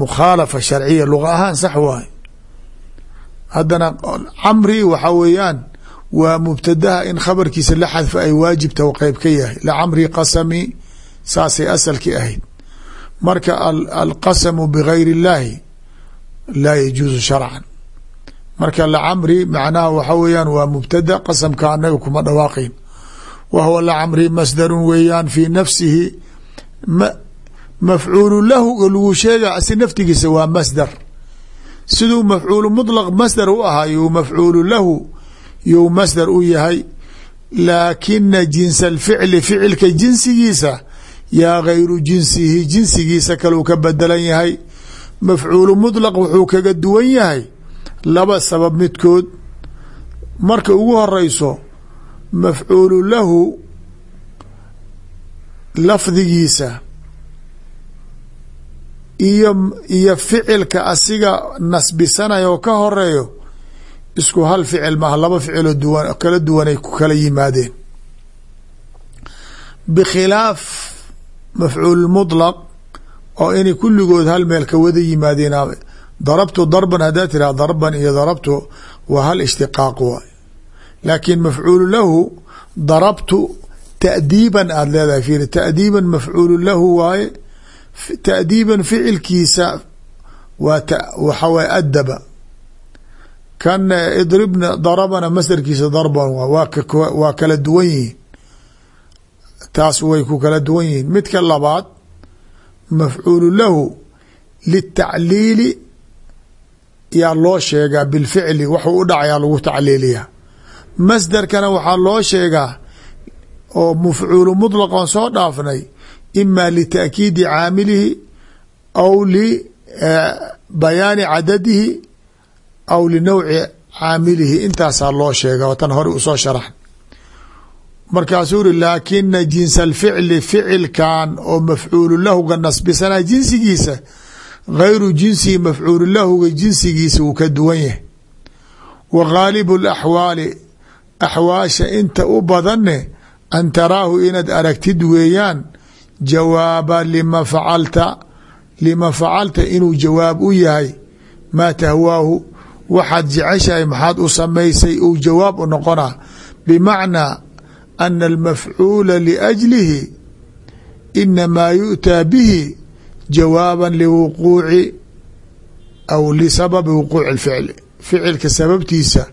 mukhaalafa sharciya luga ahaan sax waay. Haddana camri waxaa weeyaan waa mubtadaha in khabarkiisa la xadfa ay waajibta qeyb ka yahay. Lacamri qasami saasay asalkii ahayd. Marka alqasamu bigayr اllaahi laa yajuuzu sharcan. Marka lacamri macnaha waxa weeyaan waa mubtada qasamka anaga kuma dhawaaqayn wa huwa lacamri masdarun weeyaan fii nafsihi mafcuulu lahu lagu sheega si naftigiisa waa masdar. Siduu mafcuulu muطlaq masdar u ahaa you mafcuulu lahu you masdar u yahay laakina jinsa alficli ficilka jinsigiisa yaa gayru jinsihi jinsigiisa kaleu ka bedelan yahay. Mafcuulu muطlaq wuxuu kaga duwan yahay laba sabab midkood. Marka ugu horeyso mafcuulu lahu lafdigiisa iyo iyo ficilka asiga nasbisanaya oo ka horeeyo isku hal ficil maaha laba ficiloo duwan kala duwanay ku kala yimaadeen. Bikhilaaf mafcuul muطlaq oo inay kulligood hal meel ka wada yimaadeen darabtu darban haddaa tiraha darban iyo darabtu waa hal ishtiqaaq waay laakiin mafcuulu lahu darabtu ta'diiban aada leedahay fiiri ta'diiban mafcuulu lahu waaye ta'diiban ficilkiisa waa waxa waye adaba kan idribna darabana masdarkiisa darban waa kala duwan yihiin taas way ku kala duwan yihiin midka labaad mafcuulu lahu litacliili yaa loo sheegaa bilficli waxuu u dhacayaa lagu tacliiliyaa masdarkana waxaa loo sheegaa oo mafcuulu muطlaqan soo dhaafnay ima litaakiidi caamilihi aw libayaani cadadihi aw linowci caamilihi intaasaa loo sheega tan hore u soo sharax markaasuu uri laakina jinsa alficli ficilkan oo mafcuulu lahuga nasbisanaa jinsigiisa gayru jinsihi mafcuulu lahuga jinsigiisa wuu ka duwan yahay. Wa gaalibu laxwaali axwaasha inta u badanne an taraahu inaad aragtid weeyaan jawaaba lima facalta lima facalta inuu jawaab u yahay maa tahwaahu waxaad jeceshahay maxaad u samaysay uu jawaab u noqonaa bimacnaa ana almafcuula liajlihi inamaa yu'taa bihi jawaaba liwuquuci aw lisababi wuquuci اlficli ficilka sababtiisa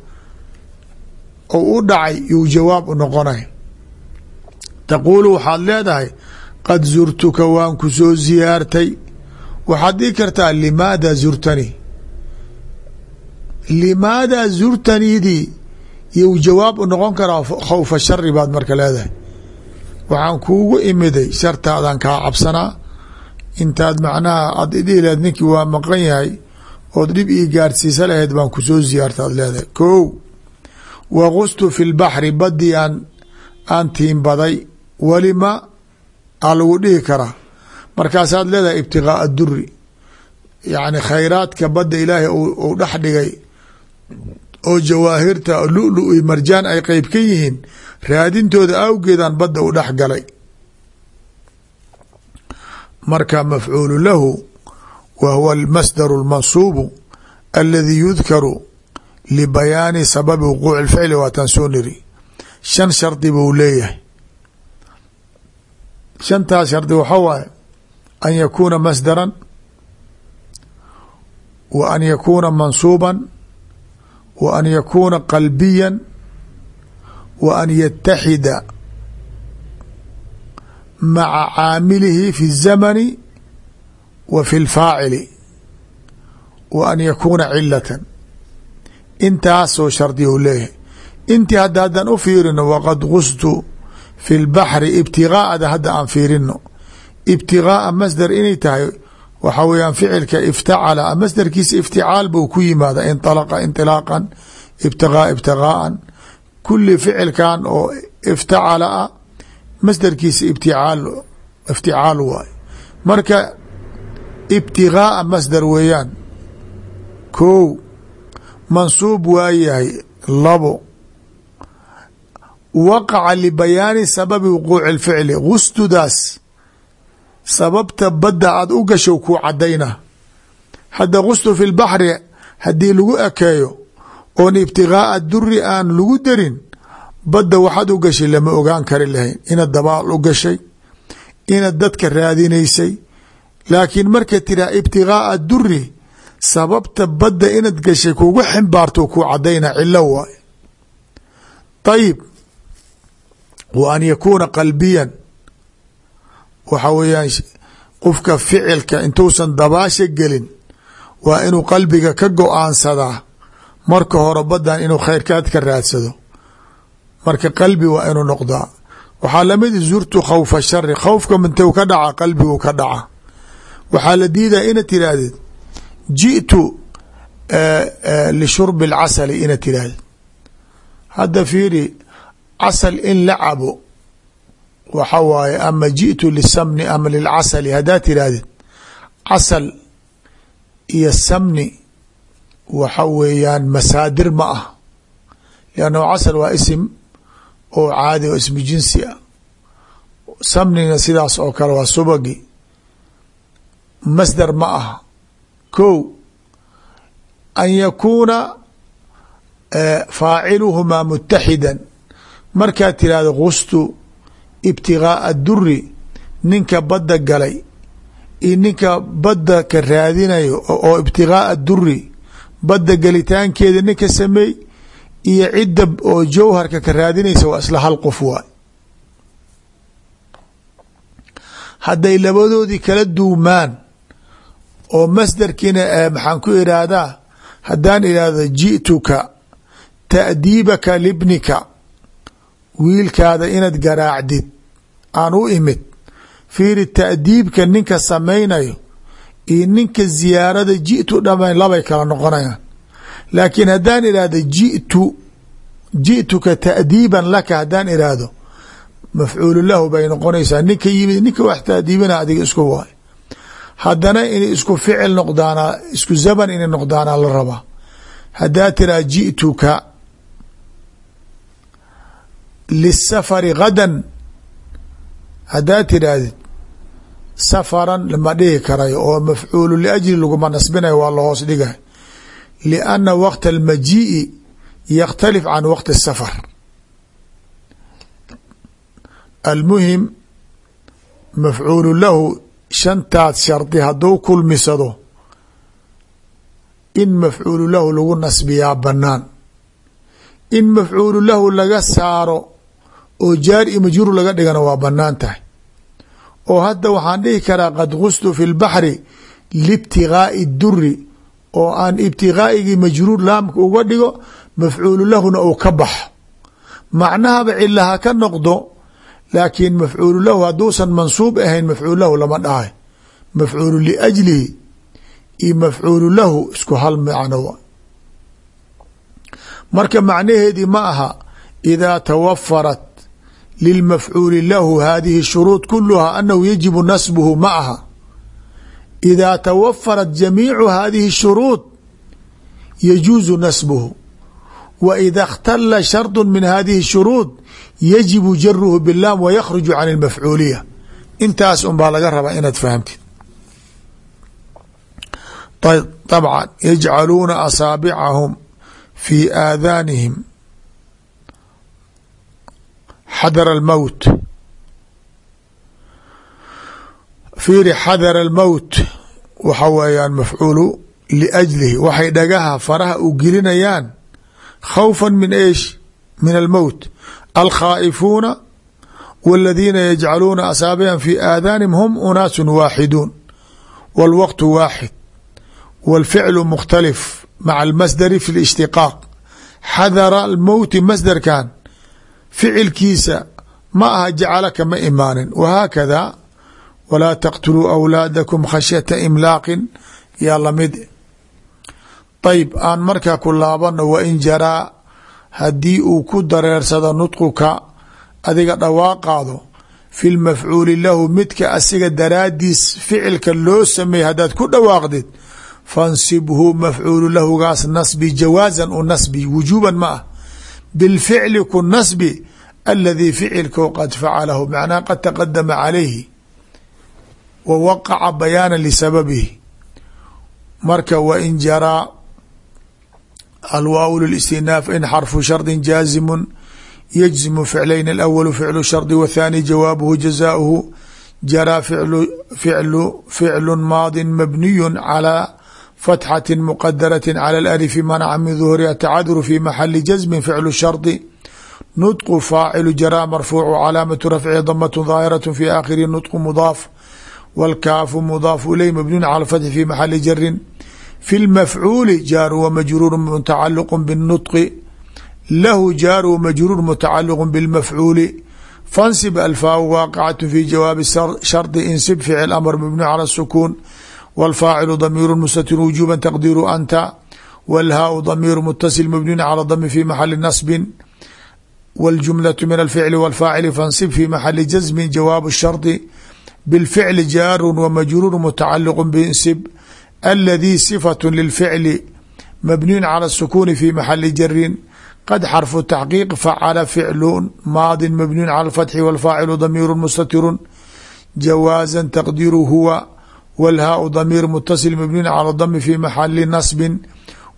ou u dhacay yuu jawaab u noqonay. Taquulu waxaad leedahay qad zurtuka waan ku soo ziyaartay. Waxaad dhihi kartaa limaada zurtanii limaada zurtaniidii you jawaab u noqon karaa khawfa shari baad marka leedahay. Waxaan kuugu imiday shartaadaan kaa cabsanaa. Intaad macnaha aad idhihi laheed ninkii waa maqan yahay ood dhib ii gaarsiisa laheyd baan ku soo ziyaarta ad leedahay ko wagustu fi lbaxri badii aan aan tiimbaday welima aa lagu dhihi karaa. Markaasaad leedahay ibtigaaa duri yacni khayraadka badda ilaahay uu dhex dhigay oo jawaahirta lulu iyo marjaan ay qeyb ka yihiin raadintooda awgeedaan badda u dhex galay. Marka mafcuulu lahu wa huwa almasdaru اlmansuubu aladi yudkaru libayaani sababi wuquuci اlficli waataan soo niri. Shan shardi buu leeyahay. Shantaas shardi waxa waaye an yakuuna masdaran wa an yakuuna mansuuba wa an yakuuna qalbiya wa an yataxida maca caamilihi fi الzamani wa fi اlfaacili wa an yakuuna cilatan intaasoo shardi u leeyahay intii hadda haddaan u fiirino waqad gustu fi lbaxri ibtigaada hadda aan fiirino ibtigaaa masdar inay tahay waxa weyaan ficilka iftacala ah masderkiisa ifticaal buu ku yimaada inalaqa inilaaqan ibtigaa ibtigaaan kuli ficilkan oo iftacala ah masderkiisa ifticaal waay. Marka ibtigaaa ah, masder weeyaan kow mansuub waa yahay وقع لبيان سبب وقوع الفعل اficli gustudaas sababta badda aad u gasho kuu cadayna hadda gustu fi lbaxri haddii lagu ekeeyo oon ibtigaaa duri aan lagu darin badda waxaad u gashay lama ogaan kari lahayn. Inaad dabaal u gashay inaad dadka raadinaysay. Laakiin marka tiraa ibtigaaa duri sababta badda inaad gashay kugu ximbaarto kuu cadayna cilo waay. Ayib wa an yakuuna qalbiyan waxa weeyaan qofka ficilka intuusan dabaasha gelin waa inuu qalbiga ka go'aansadaa marka hore badan inuu khayrkaad ka raadsado. Marka qalbi waa inuu noqdaa. Waxaa la mid zurtu khawfa shari khawfka mintu ka dhaca qalbigu ka dhaca. Waxaa la diidaa inaad tiraahdeed ji'tu lishurbi اlcasali inaad tiraahdeed hadda fiiri casal in la cabo waxa waaye ama jiئtu lisamni ama lilcasali haddaa tiraahdeed casal iyo samni waxa weeyaan masaadir ma ah lanno casal waa isim oo caadi oo ismi jinsi ah. Samnina sidaas oo kale waa subagi masdar ma aha. Ko an yakuuna faaciluhumaa mutaxida markaad tirahdo gustu ibtigaaa duri ninka badda galay iyo ninka badda ka raadinayo oo ibtigaaa duri badda galitaankeeda ninka sameey iyo cidda oo jawharka ka raadinaysa waa isla hal qof waay. Hadday labadoodii kala duumaan oo masdarkiina maxaan ku iraahdaa haddaan idhaahdo ji'tuka ta'diibaka libnika wiilkaada inaad garaacdid aan u imid fiiri ta'diibka ninka samaynayo iyo ninka ziyaarada ji'tu dhama labay kala noqonayaan. Laakiin haddaan idhaahdo ji'tu ji'tuka ta'diiban laka haddaan idhaahdo mafcuulu lahu bay noqonaysaa. Ninka yimid ninka wax ta'diibina adiga isku waay. Haddana inay isku ficil noqdaana isku zaman inay noqdaana la rabaa. Haddaa tiraa ji'tuka lisafari gadan haddaa tidhaahdid safaran lama dhihi karayo oo mafcuulu liajli laguma nasbinayo waa la hoos dhigay lianna waqta almajii'i yakhtalif can waqti الsafar almuhim mafcuulu lahu shantaad shardi hadduu kulmisado in mafcuulu lahu lagu nasbiyaa banaan in mafcuulu lahu laga saaro oo jaar i majruur laga dhigana waa bannaan tahay. oo hadda waxaan dhihi karaa qad gustu fi lbaxri liibtigaai duri oo aan ibtigaa'igii majruur laamka uga dhigo mafcuulu lahuna uu ka baxo macnahaba cilaha ka noqdo laakiin mafcuulu lahu hadduusan mansuub ahayn mafcuul lahu lama dhahay. mafcuulu liajlihi iyo mafcuulu lahu isku hal macno marka macnaheedii ma aha idaa tawafarat lilmafcuuli lahu hadihi shuruud kuluhaa anahu yajibu nasbuhu ma aha idaa tawafarat jamiicu hadihi shuruud yajuuzu nasbuhu wa ida اkhtala shardu min hadihi shuruud yajibu jaruhu bilaam wa yakhruju can اlmafcuuliya intaas un baa laga rabaa inaad fahamtid طبعا yajcaluuna asaabicahum fi aadaanihim xadara almowt fiiri xadara almowt waxa weeyaan mafcuulu liajlihi waxay dhagaha faraha u gelinayaan khawfan min eish min almowt alkhaa'ifuuna waladiina yajcaluuna asaabican fi aadaanihim hum unaasu waaxiduun walwaqtu waaxid walficlu mukhtalif maca almasdari fi lishtiqaaq xadara almowti masdarkan ficilkiisa ma aha jacalaka ma imaanin. Wahaakada walaa taqtuluu awlaadakum khashyata imlaaqin. Yaa la mid ayb aan markaa ku laabano wain jaraa haddii uu ku dareersado nudquka adiga dhawaaqaado fi lmafcuuli lahu midka asiga daraadiis ficilka loo sameeyey haddaad ku dhawaaqdid fansibhu mafcuulu lahugaas nasbi jawaazan u nasbi wujuuban ma ah bilficli ku nasbi aladii ficilku qad facalahu macnaha qad taqadama calayhi wa waqaca bayaana lisababihi marka wain jaraa alwaaw listinaaf in xarfu shardi jaazimu yajzimu ficlayn alawalu ficlu shardi wathaani jawaabuhu jazaauhu jaraa ficlu ficlu maadin mabniyu calaa فتحة مقدرة على الألف منع من ظهورها التعذر في محل جزم فعل الشhرط نطق فاعل جرى مرفوع علامة رفعه ضمة ظاهرة في آخر نطق مضاف والكاف مضاف إليه مبني على الفتح في محل جر في المفعول جار ومجرور متعلق بالنطق lahu jaar majruur mutacaliq bاlmafcuuli fansib alfaaw waaqcaة fi jawaabi shardi insib ficil amr mabni calى الsukuun wاlfaacilu damiir mustatir wujuba taqdiru anta wاlhaau damiir mutasil mabniun calى dami fi maxali nasbi wاljumlaة min alficli wاlfaacili fansib fi maxali jasmi jawaab الshardi bاlficli jaaru wmajruur mutacaliq binsib aladii صifaة lilficli mabniun calى الsukuuni fi maxali jarin qad xarfu taxqiiq facala ficlu maadi mabniun cala alfatxi walfaacilu damiiru mustatiru jawaaza taqdiru huwa walhaau damiir mutasil mabniun cala dami fi maxali nasbin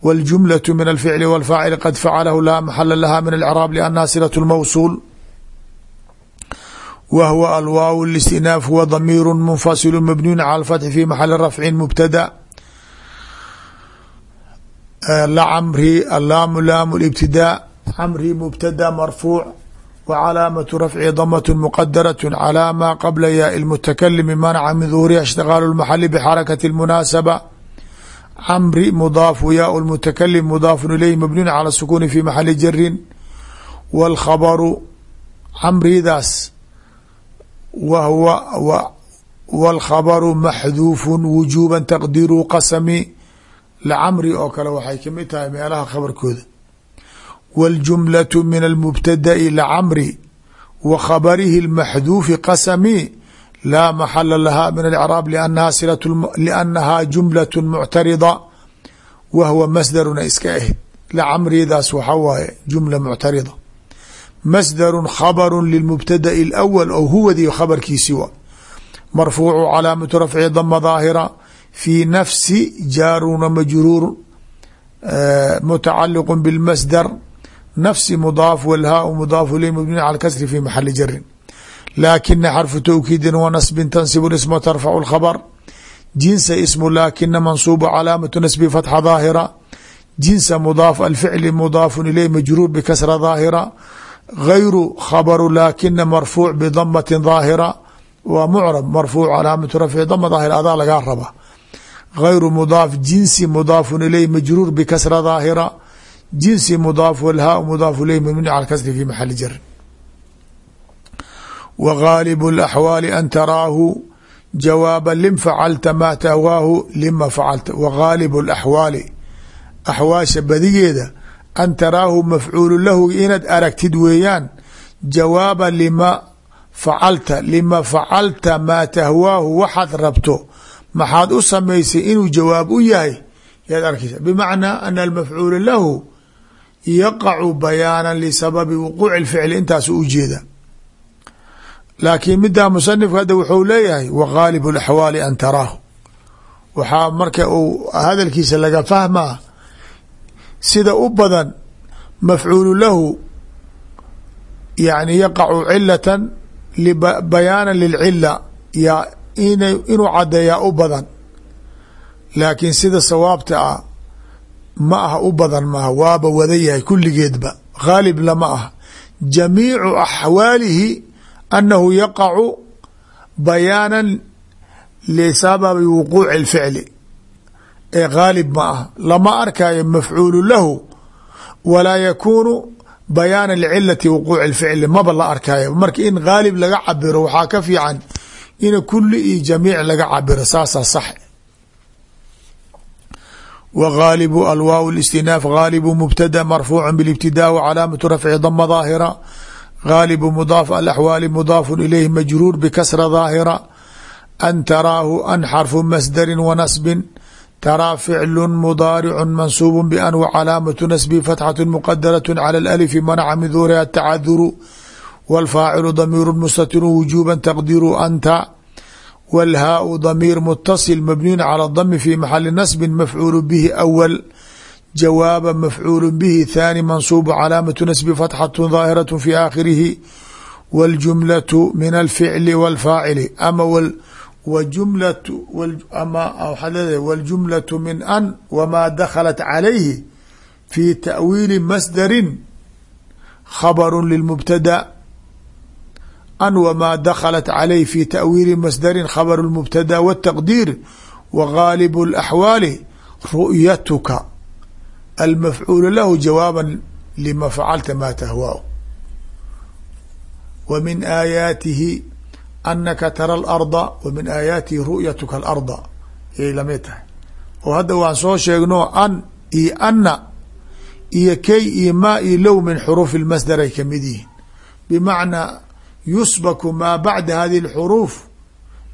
waljumlaة min alficli walfaacili qad facalahu laa maxala laha min alcraab liannaha silaة lmawsuul wa hwa alwaaw listinaaf huwa damiiru munfasilu mabniun cala alfatxi fi maxali rafcin mubtada lcmri alaamu laamu ibtidaa camri mubtada marfuuc wa calaamatu rafci damat muqadaraة calى ma qabla yaai اlmutakalimi manaca min duhuriha ishtigaalu اlmaxali bxarakati اlmunaasaba camri mudaafu yaau lmutakalim mudaafu ilayh mabniun calى sukuni fi maxali jarin wاlkhabaru camridaas wahwa wاlkhabaru maxduufu wujuba taqdiru qasmi lcamri oo kale waxay kamid tahay meelaha khabarkooda wاljumlaة min almubtada'i lcamri wa khabarihi اlmaxduufi qasami laa maxala laha min alcraab liannahaa jumlaة muctarida wa hwa masdaruna iska ahayd lacamridaas waxa waaye jumla muctarida masdaru khabaru lilmubtada'i اlأwl oo huwadii khabarkiisi wa marfuucu calaamatu rafci dama daahira في nfsi jaaruna majruur mutacaliq bاlmasdar nafsi mudaaf wlhaau mudaafu li mubni cala kasri fi maxali jarin laakina xarfu tawkiidin wa nasbin tansibu isma tarfacu lkhabr jinsa ismu laakina mansuubu calaamatu nasbi fatxa daahira. Jinsa mudaaf alficli mudaafu iley majruur bikasra daahira. Gayru khabaru laakina marfuuc bidamati daahira. Waa mucrab marfuuc calaamatu rafci dama daahira adaa lagaa raba gayru mudaaf jinsi mudaafun iley majruur bikasra daahira jinsi mdaaf wlhaa mdaaf ilay mabni cala kasri fi maxali jar wa gaalib اlaxwaali an taraahu jawaaba lim facalta ma tahwaahu lima facalta wa gaalib اlaxwaali axwaasha badigeeda an taraahu mafcuulu lahu inaad aragtid weeyaan jawaaba lima facalta lima facalta maa tahwaahu waxaad rabto maxaad u samaysay inuu jawaab u yahay yaad arkeysa bmacnaa ana almafcuula lahu yaqacu bayaana lisababi wuquuci اficli intaasu ujeeda. Laakiin midaa musanifka hadda wuxuu leeyahay wa gaalib اlaxwaali an taraahu. Waxaa marka uu hadalkiisa laga fahmaa sida u badan mafcuulu lahu yani yaqacu cilatan bayaana lilcila yaa inuu cadeeyaa u badan. Laakiin sida sawaabta ah ma aha u badan maaha waaba wada yahay kulligeedba. Haalib lama ah jamiicu axwaalihi annahu yaqacu bayaana lisababi wuquuci اlficli ee haalib ma ah lama arkayo mafcuulu lahu walaa yakuunu bayaana licilati wuquuci اlficli maba la arkayo marka in haalib laga cabiro waxaa ka fiican in kuli iyo jamiic laga cabiro saasaa sax w gaalibu alwaaw ااstinaaf gaalibu mubtada marfuucu bاlاbtidaa wcalaamatu rafci dama daahira gaalibu mudaaf alaxwaali mudaafu ilayhi majruur bkasra daahira an taraahu an xarfu masdari wanasbin taraa ficlu mudaaricu mansuubu ban wcalaamatu nasbi fatxatu muqadaraة calى اlأlfi manaca min duuriha tacaduru wاlfaacilu damiiru mustatiru wujuba taqdiru anta wاlhaau damiir mutaصil mabniyu calى dami fi maxali nasbi mafcuul bihi awl jawaaba mafcuul bihi thani mansuub calaamatu nasbi fatxatu daahiraة fi aakhirihi wاljumlaة min alficli wاlfaacili ama wjumlaة ama waxaad leedahay wاljumlaة min an wmaa dakhalat calayhi fi taأwiili masdari khabr lilmubtada an wmaa dakhalat calayh fi taأwiili masdari khabr mubtada wالtaqdiir wgaalib اlaxwaali ru'yatuka almafcuul lahu jawaaba lima facalta ma tahwaa w min aayaatihi anaka tara alarda wa min aayaatihi ru'yatuka alarda ayay lamid tahay oo hadda waan soo sheegno an iyo anna iyo kay iyo maa iyo low min xuruufi اlmasdar ay kamid yihiin bimacnaa yusbaku maa bacda hadihi اlxuruuf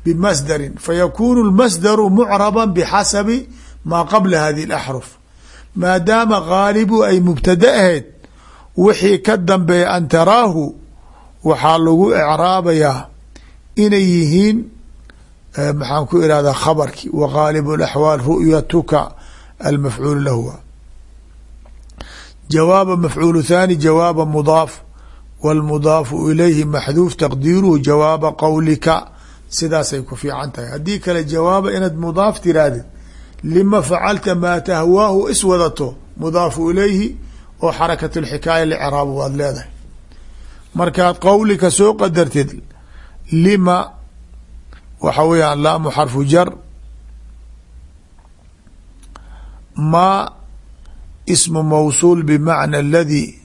bimasdarin fayakunu اlmasdaru mucraba bixasabi maa qabla hadihi اlaxruf maadaama gaalibu ay mubtada ahayd wixii ka dambeeya an taraahu waxaa lagu ecraabayaa inay yihiin maxaan ku irahdaa khabarki wa gaalib اlaxwaal ru'yatuka almafcuul lahu jawaaba mafcuul thani jawaaba mudaaf wاlmudaafu ilayhi maxduuf taqdiiruhu jawaaba qowlika sidaasay ku fiican tahay haddii kale jawaaba inaad mudaaf tirahdid lima facalta maa tahwaahu iswadato mudaafu ilayhi oo xarakat اlxikaaya lcraab waad leedahay markaad qowlika soo qadartid lima waxa weeyaan laamu xarfu jar ma ismu mawsuul bimacna aladi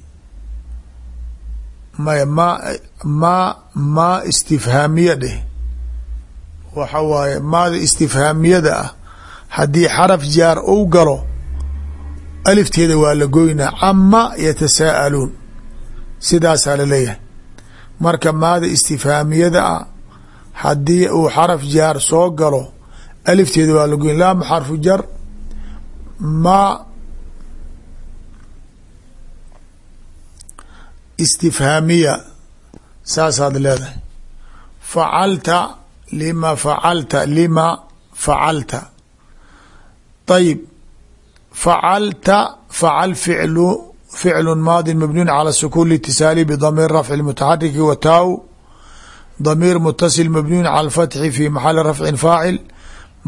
may ma ma ma istifhaamiya dheh waxa waaye maada istifhaamiyada ah. Haddii xaraf jaar ou galo alifteeda waa la goynaa. Cama yatasaa'aluun sidaasaa la leeyahay marka maada istifhaamiyada ah haddii uu xaraf jaar soo galo alifteeda waa la goyn laama xarfu jar ma istifhaamiya saasaad leedahay facalta lima facalta lima facalta ayib facalta facal ficlu ficlu maadi mabniun calى sukun litisaali bdamiir rafci mutaxariki wa taaw damiir mutasil mabniun calى اfatxi fi maxali rafci faacil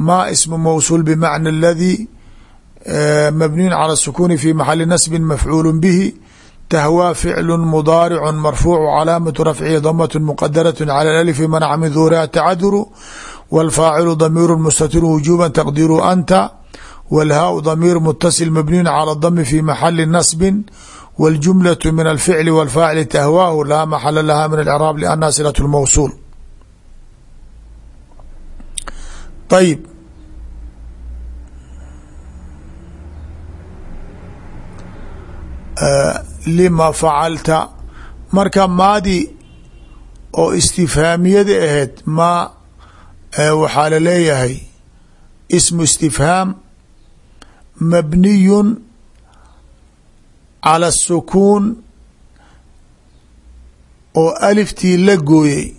ma ismu mawsuul bmacna aladi mabniun calى الsukuni fi maxali nasbi mafcuul bihi tahwaa ficlu mudaaricu marfuucu calaamatu rafcihi damat muqadaraة calى alfi manaca min duuriha tacaduru wاlfaacilu damiiru mustatiru wujuba taqdiru anta wاlhaau damiir mutasil mabniyu calى dami fi maxali nasbi wاljumlaة min alficli wاlfaacili tahwaahu laa maxala laha min alcraab lanaha silaة اlmawsuul ayib lima facalta. Marka maadi oo istifhaamiyada ahayd maa eh, waxaa la leeyahay ismu istifhaam mabniyun cala asukuun oo aliftii la gooyey.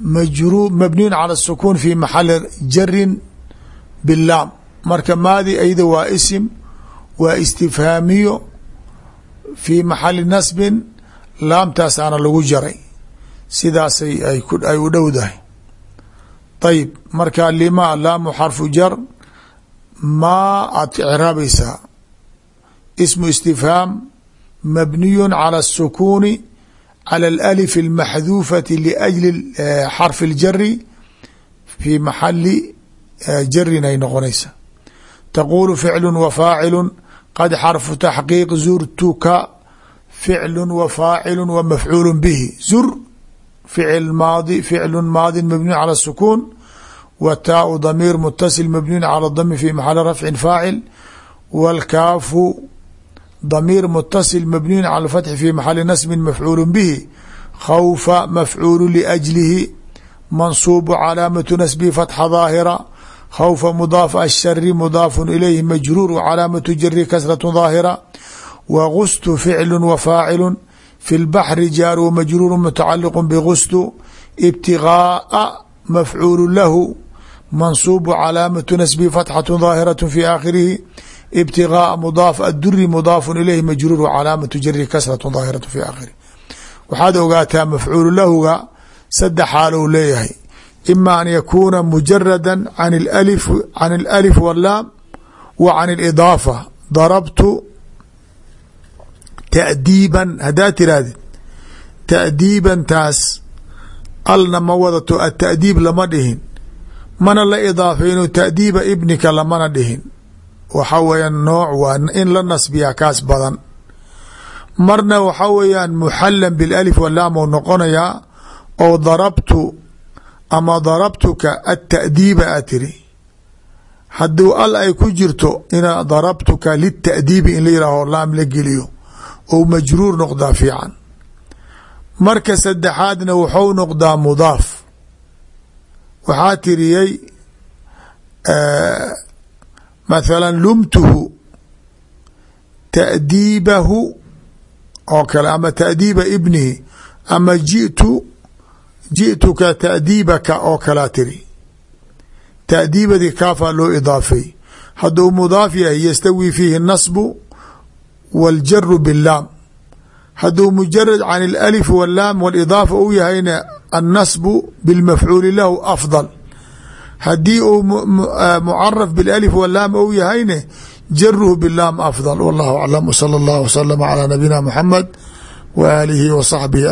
Mabniyun cala asukuun fi maxali jarin bilaam marka maadi ayada waa isim waa istifhaamiyo fii maxali nasbin laamtaasaana lagu jaray sidaasay ay u dhowdahay ayib marka lima laamu xarfu jar maa aad icraabaysaa ismu istifhaam mabniyu cala الsukuuni clى اlأlif اlmaxduufati liأjli xarfi اljari fi maxali jarin ay noqonaysa taqulu ficlu wa faacilu qad xarfu taxqiiq zurtuka ficlu wa faacilu wa mafcuulu bihi zur ficil maadi ficlu maadi mabniun cala sukuun wa taau damiir mutasil mabniun cala dami fi maxali rafcin faacil wاlkaafu damiir mutasil mabniun cala fatxi fi maxali nasbin mafcuulu bihi khawfa mafcuulu liajlihi mansuubu calaamatu nasbihi fatxa daahira khawfa mudaaf ashari mudaafu ilayhi majruur calaamatu jari kasratu daahira wa gustu ficlu wa faacilu fi lbaxri jaar wamajruuru mutacaliqu bigustu ibtigaaa mafcuulu lahu mansuubu calaamatu nasbihi fatxatu daahiratu fi aakhirihi ibtigaaa mudaaf aduri mudaafu ilayhi majruur calaamatu jari kasratu daahiratu fi aakhirihi waxaad ogaataa mafcuulu lahuga saddex xaalou leeyahay ima an yakuuna mujarada can alif walaam wa can alidaafa darabtu taadiiban haddaad tirahdid taadiibantaas alna ma wadato ataadiib lama dhihin mana la idaafayno taadiiba ibnika lamana dhihin waxa weeyaan nooc waa in la nasbiyaa kaas badan marna waxa weeyaan muxalan bilalif walaam ou noqonayaa oo darabtu ama darabtuka ataadiiba a tiri hadduu al ay ku jirto ina darabtuka litadiibi in la yihaaho laam la geliyo ou majruur noqdaa fiican. Marka saddexaadna waxau noqdaa mudaaf. Waxaa tiriyey mathala lumtuhu taadiibahu oo kale ama taadiiba ibnihi ama jitu ji'tuka taadiibaka oo kalaa tiri taadiibadii kaafaa loo idaafay hadduu mudaaf yahay yastawi fiihi nasbu wاljaru biاllaam hadduu mujarad can اlalif wاllaam wاlidaafa u yahayna annasbu bilmafcuuli lahu afضal haddii uu mucaraf biاlalif wاllaam ou yahayne jaruhu biاllaam afضal wallahu aclam wslى اllah wslama calى nabiyina mxamed w aalihi w saxbihi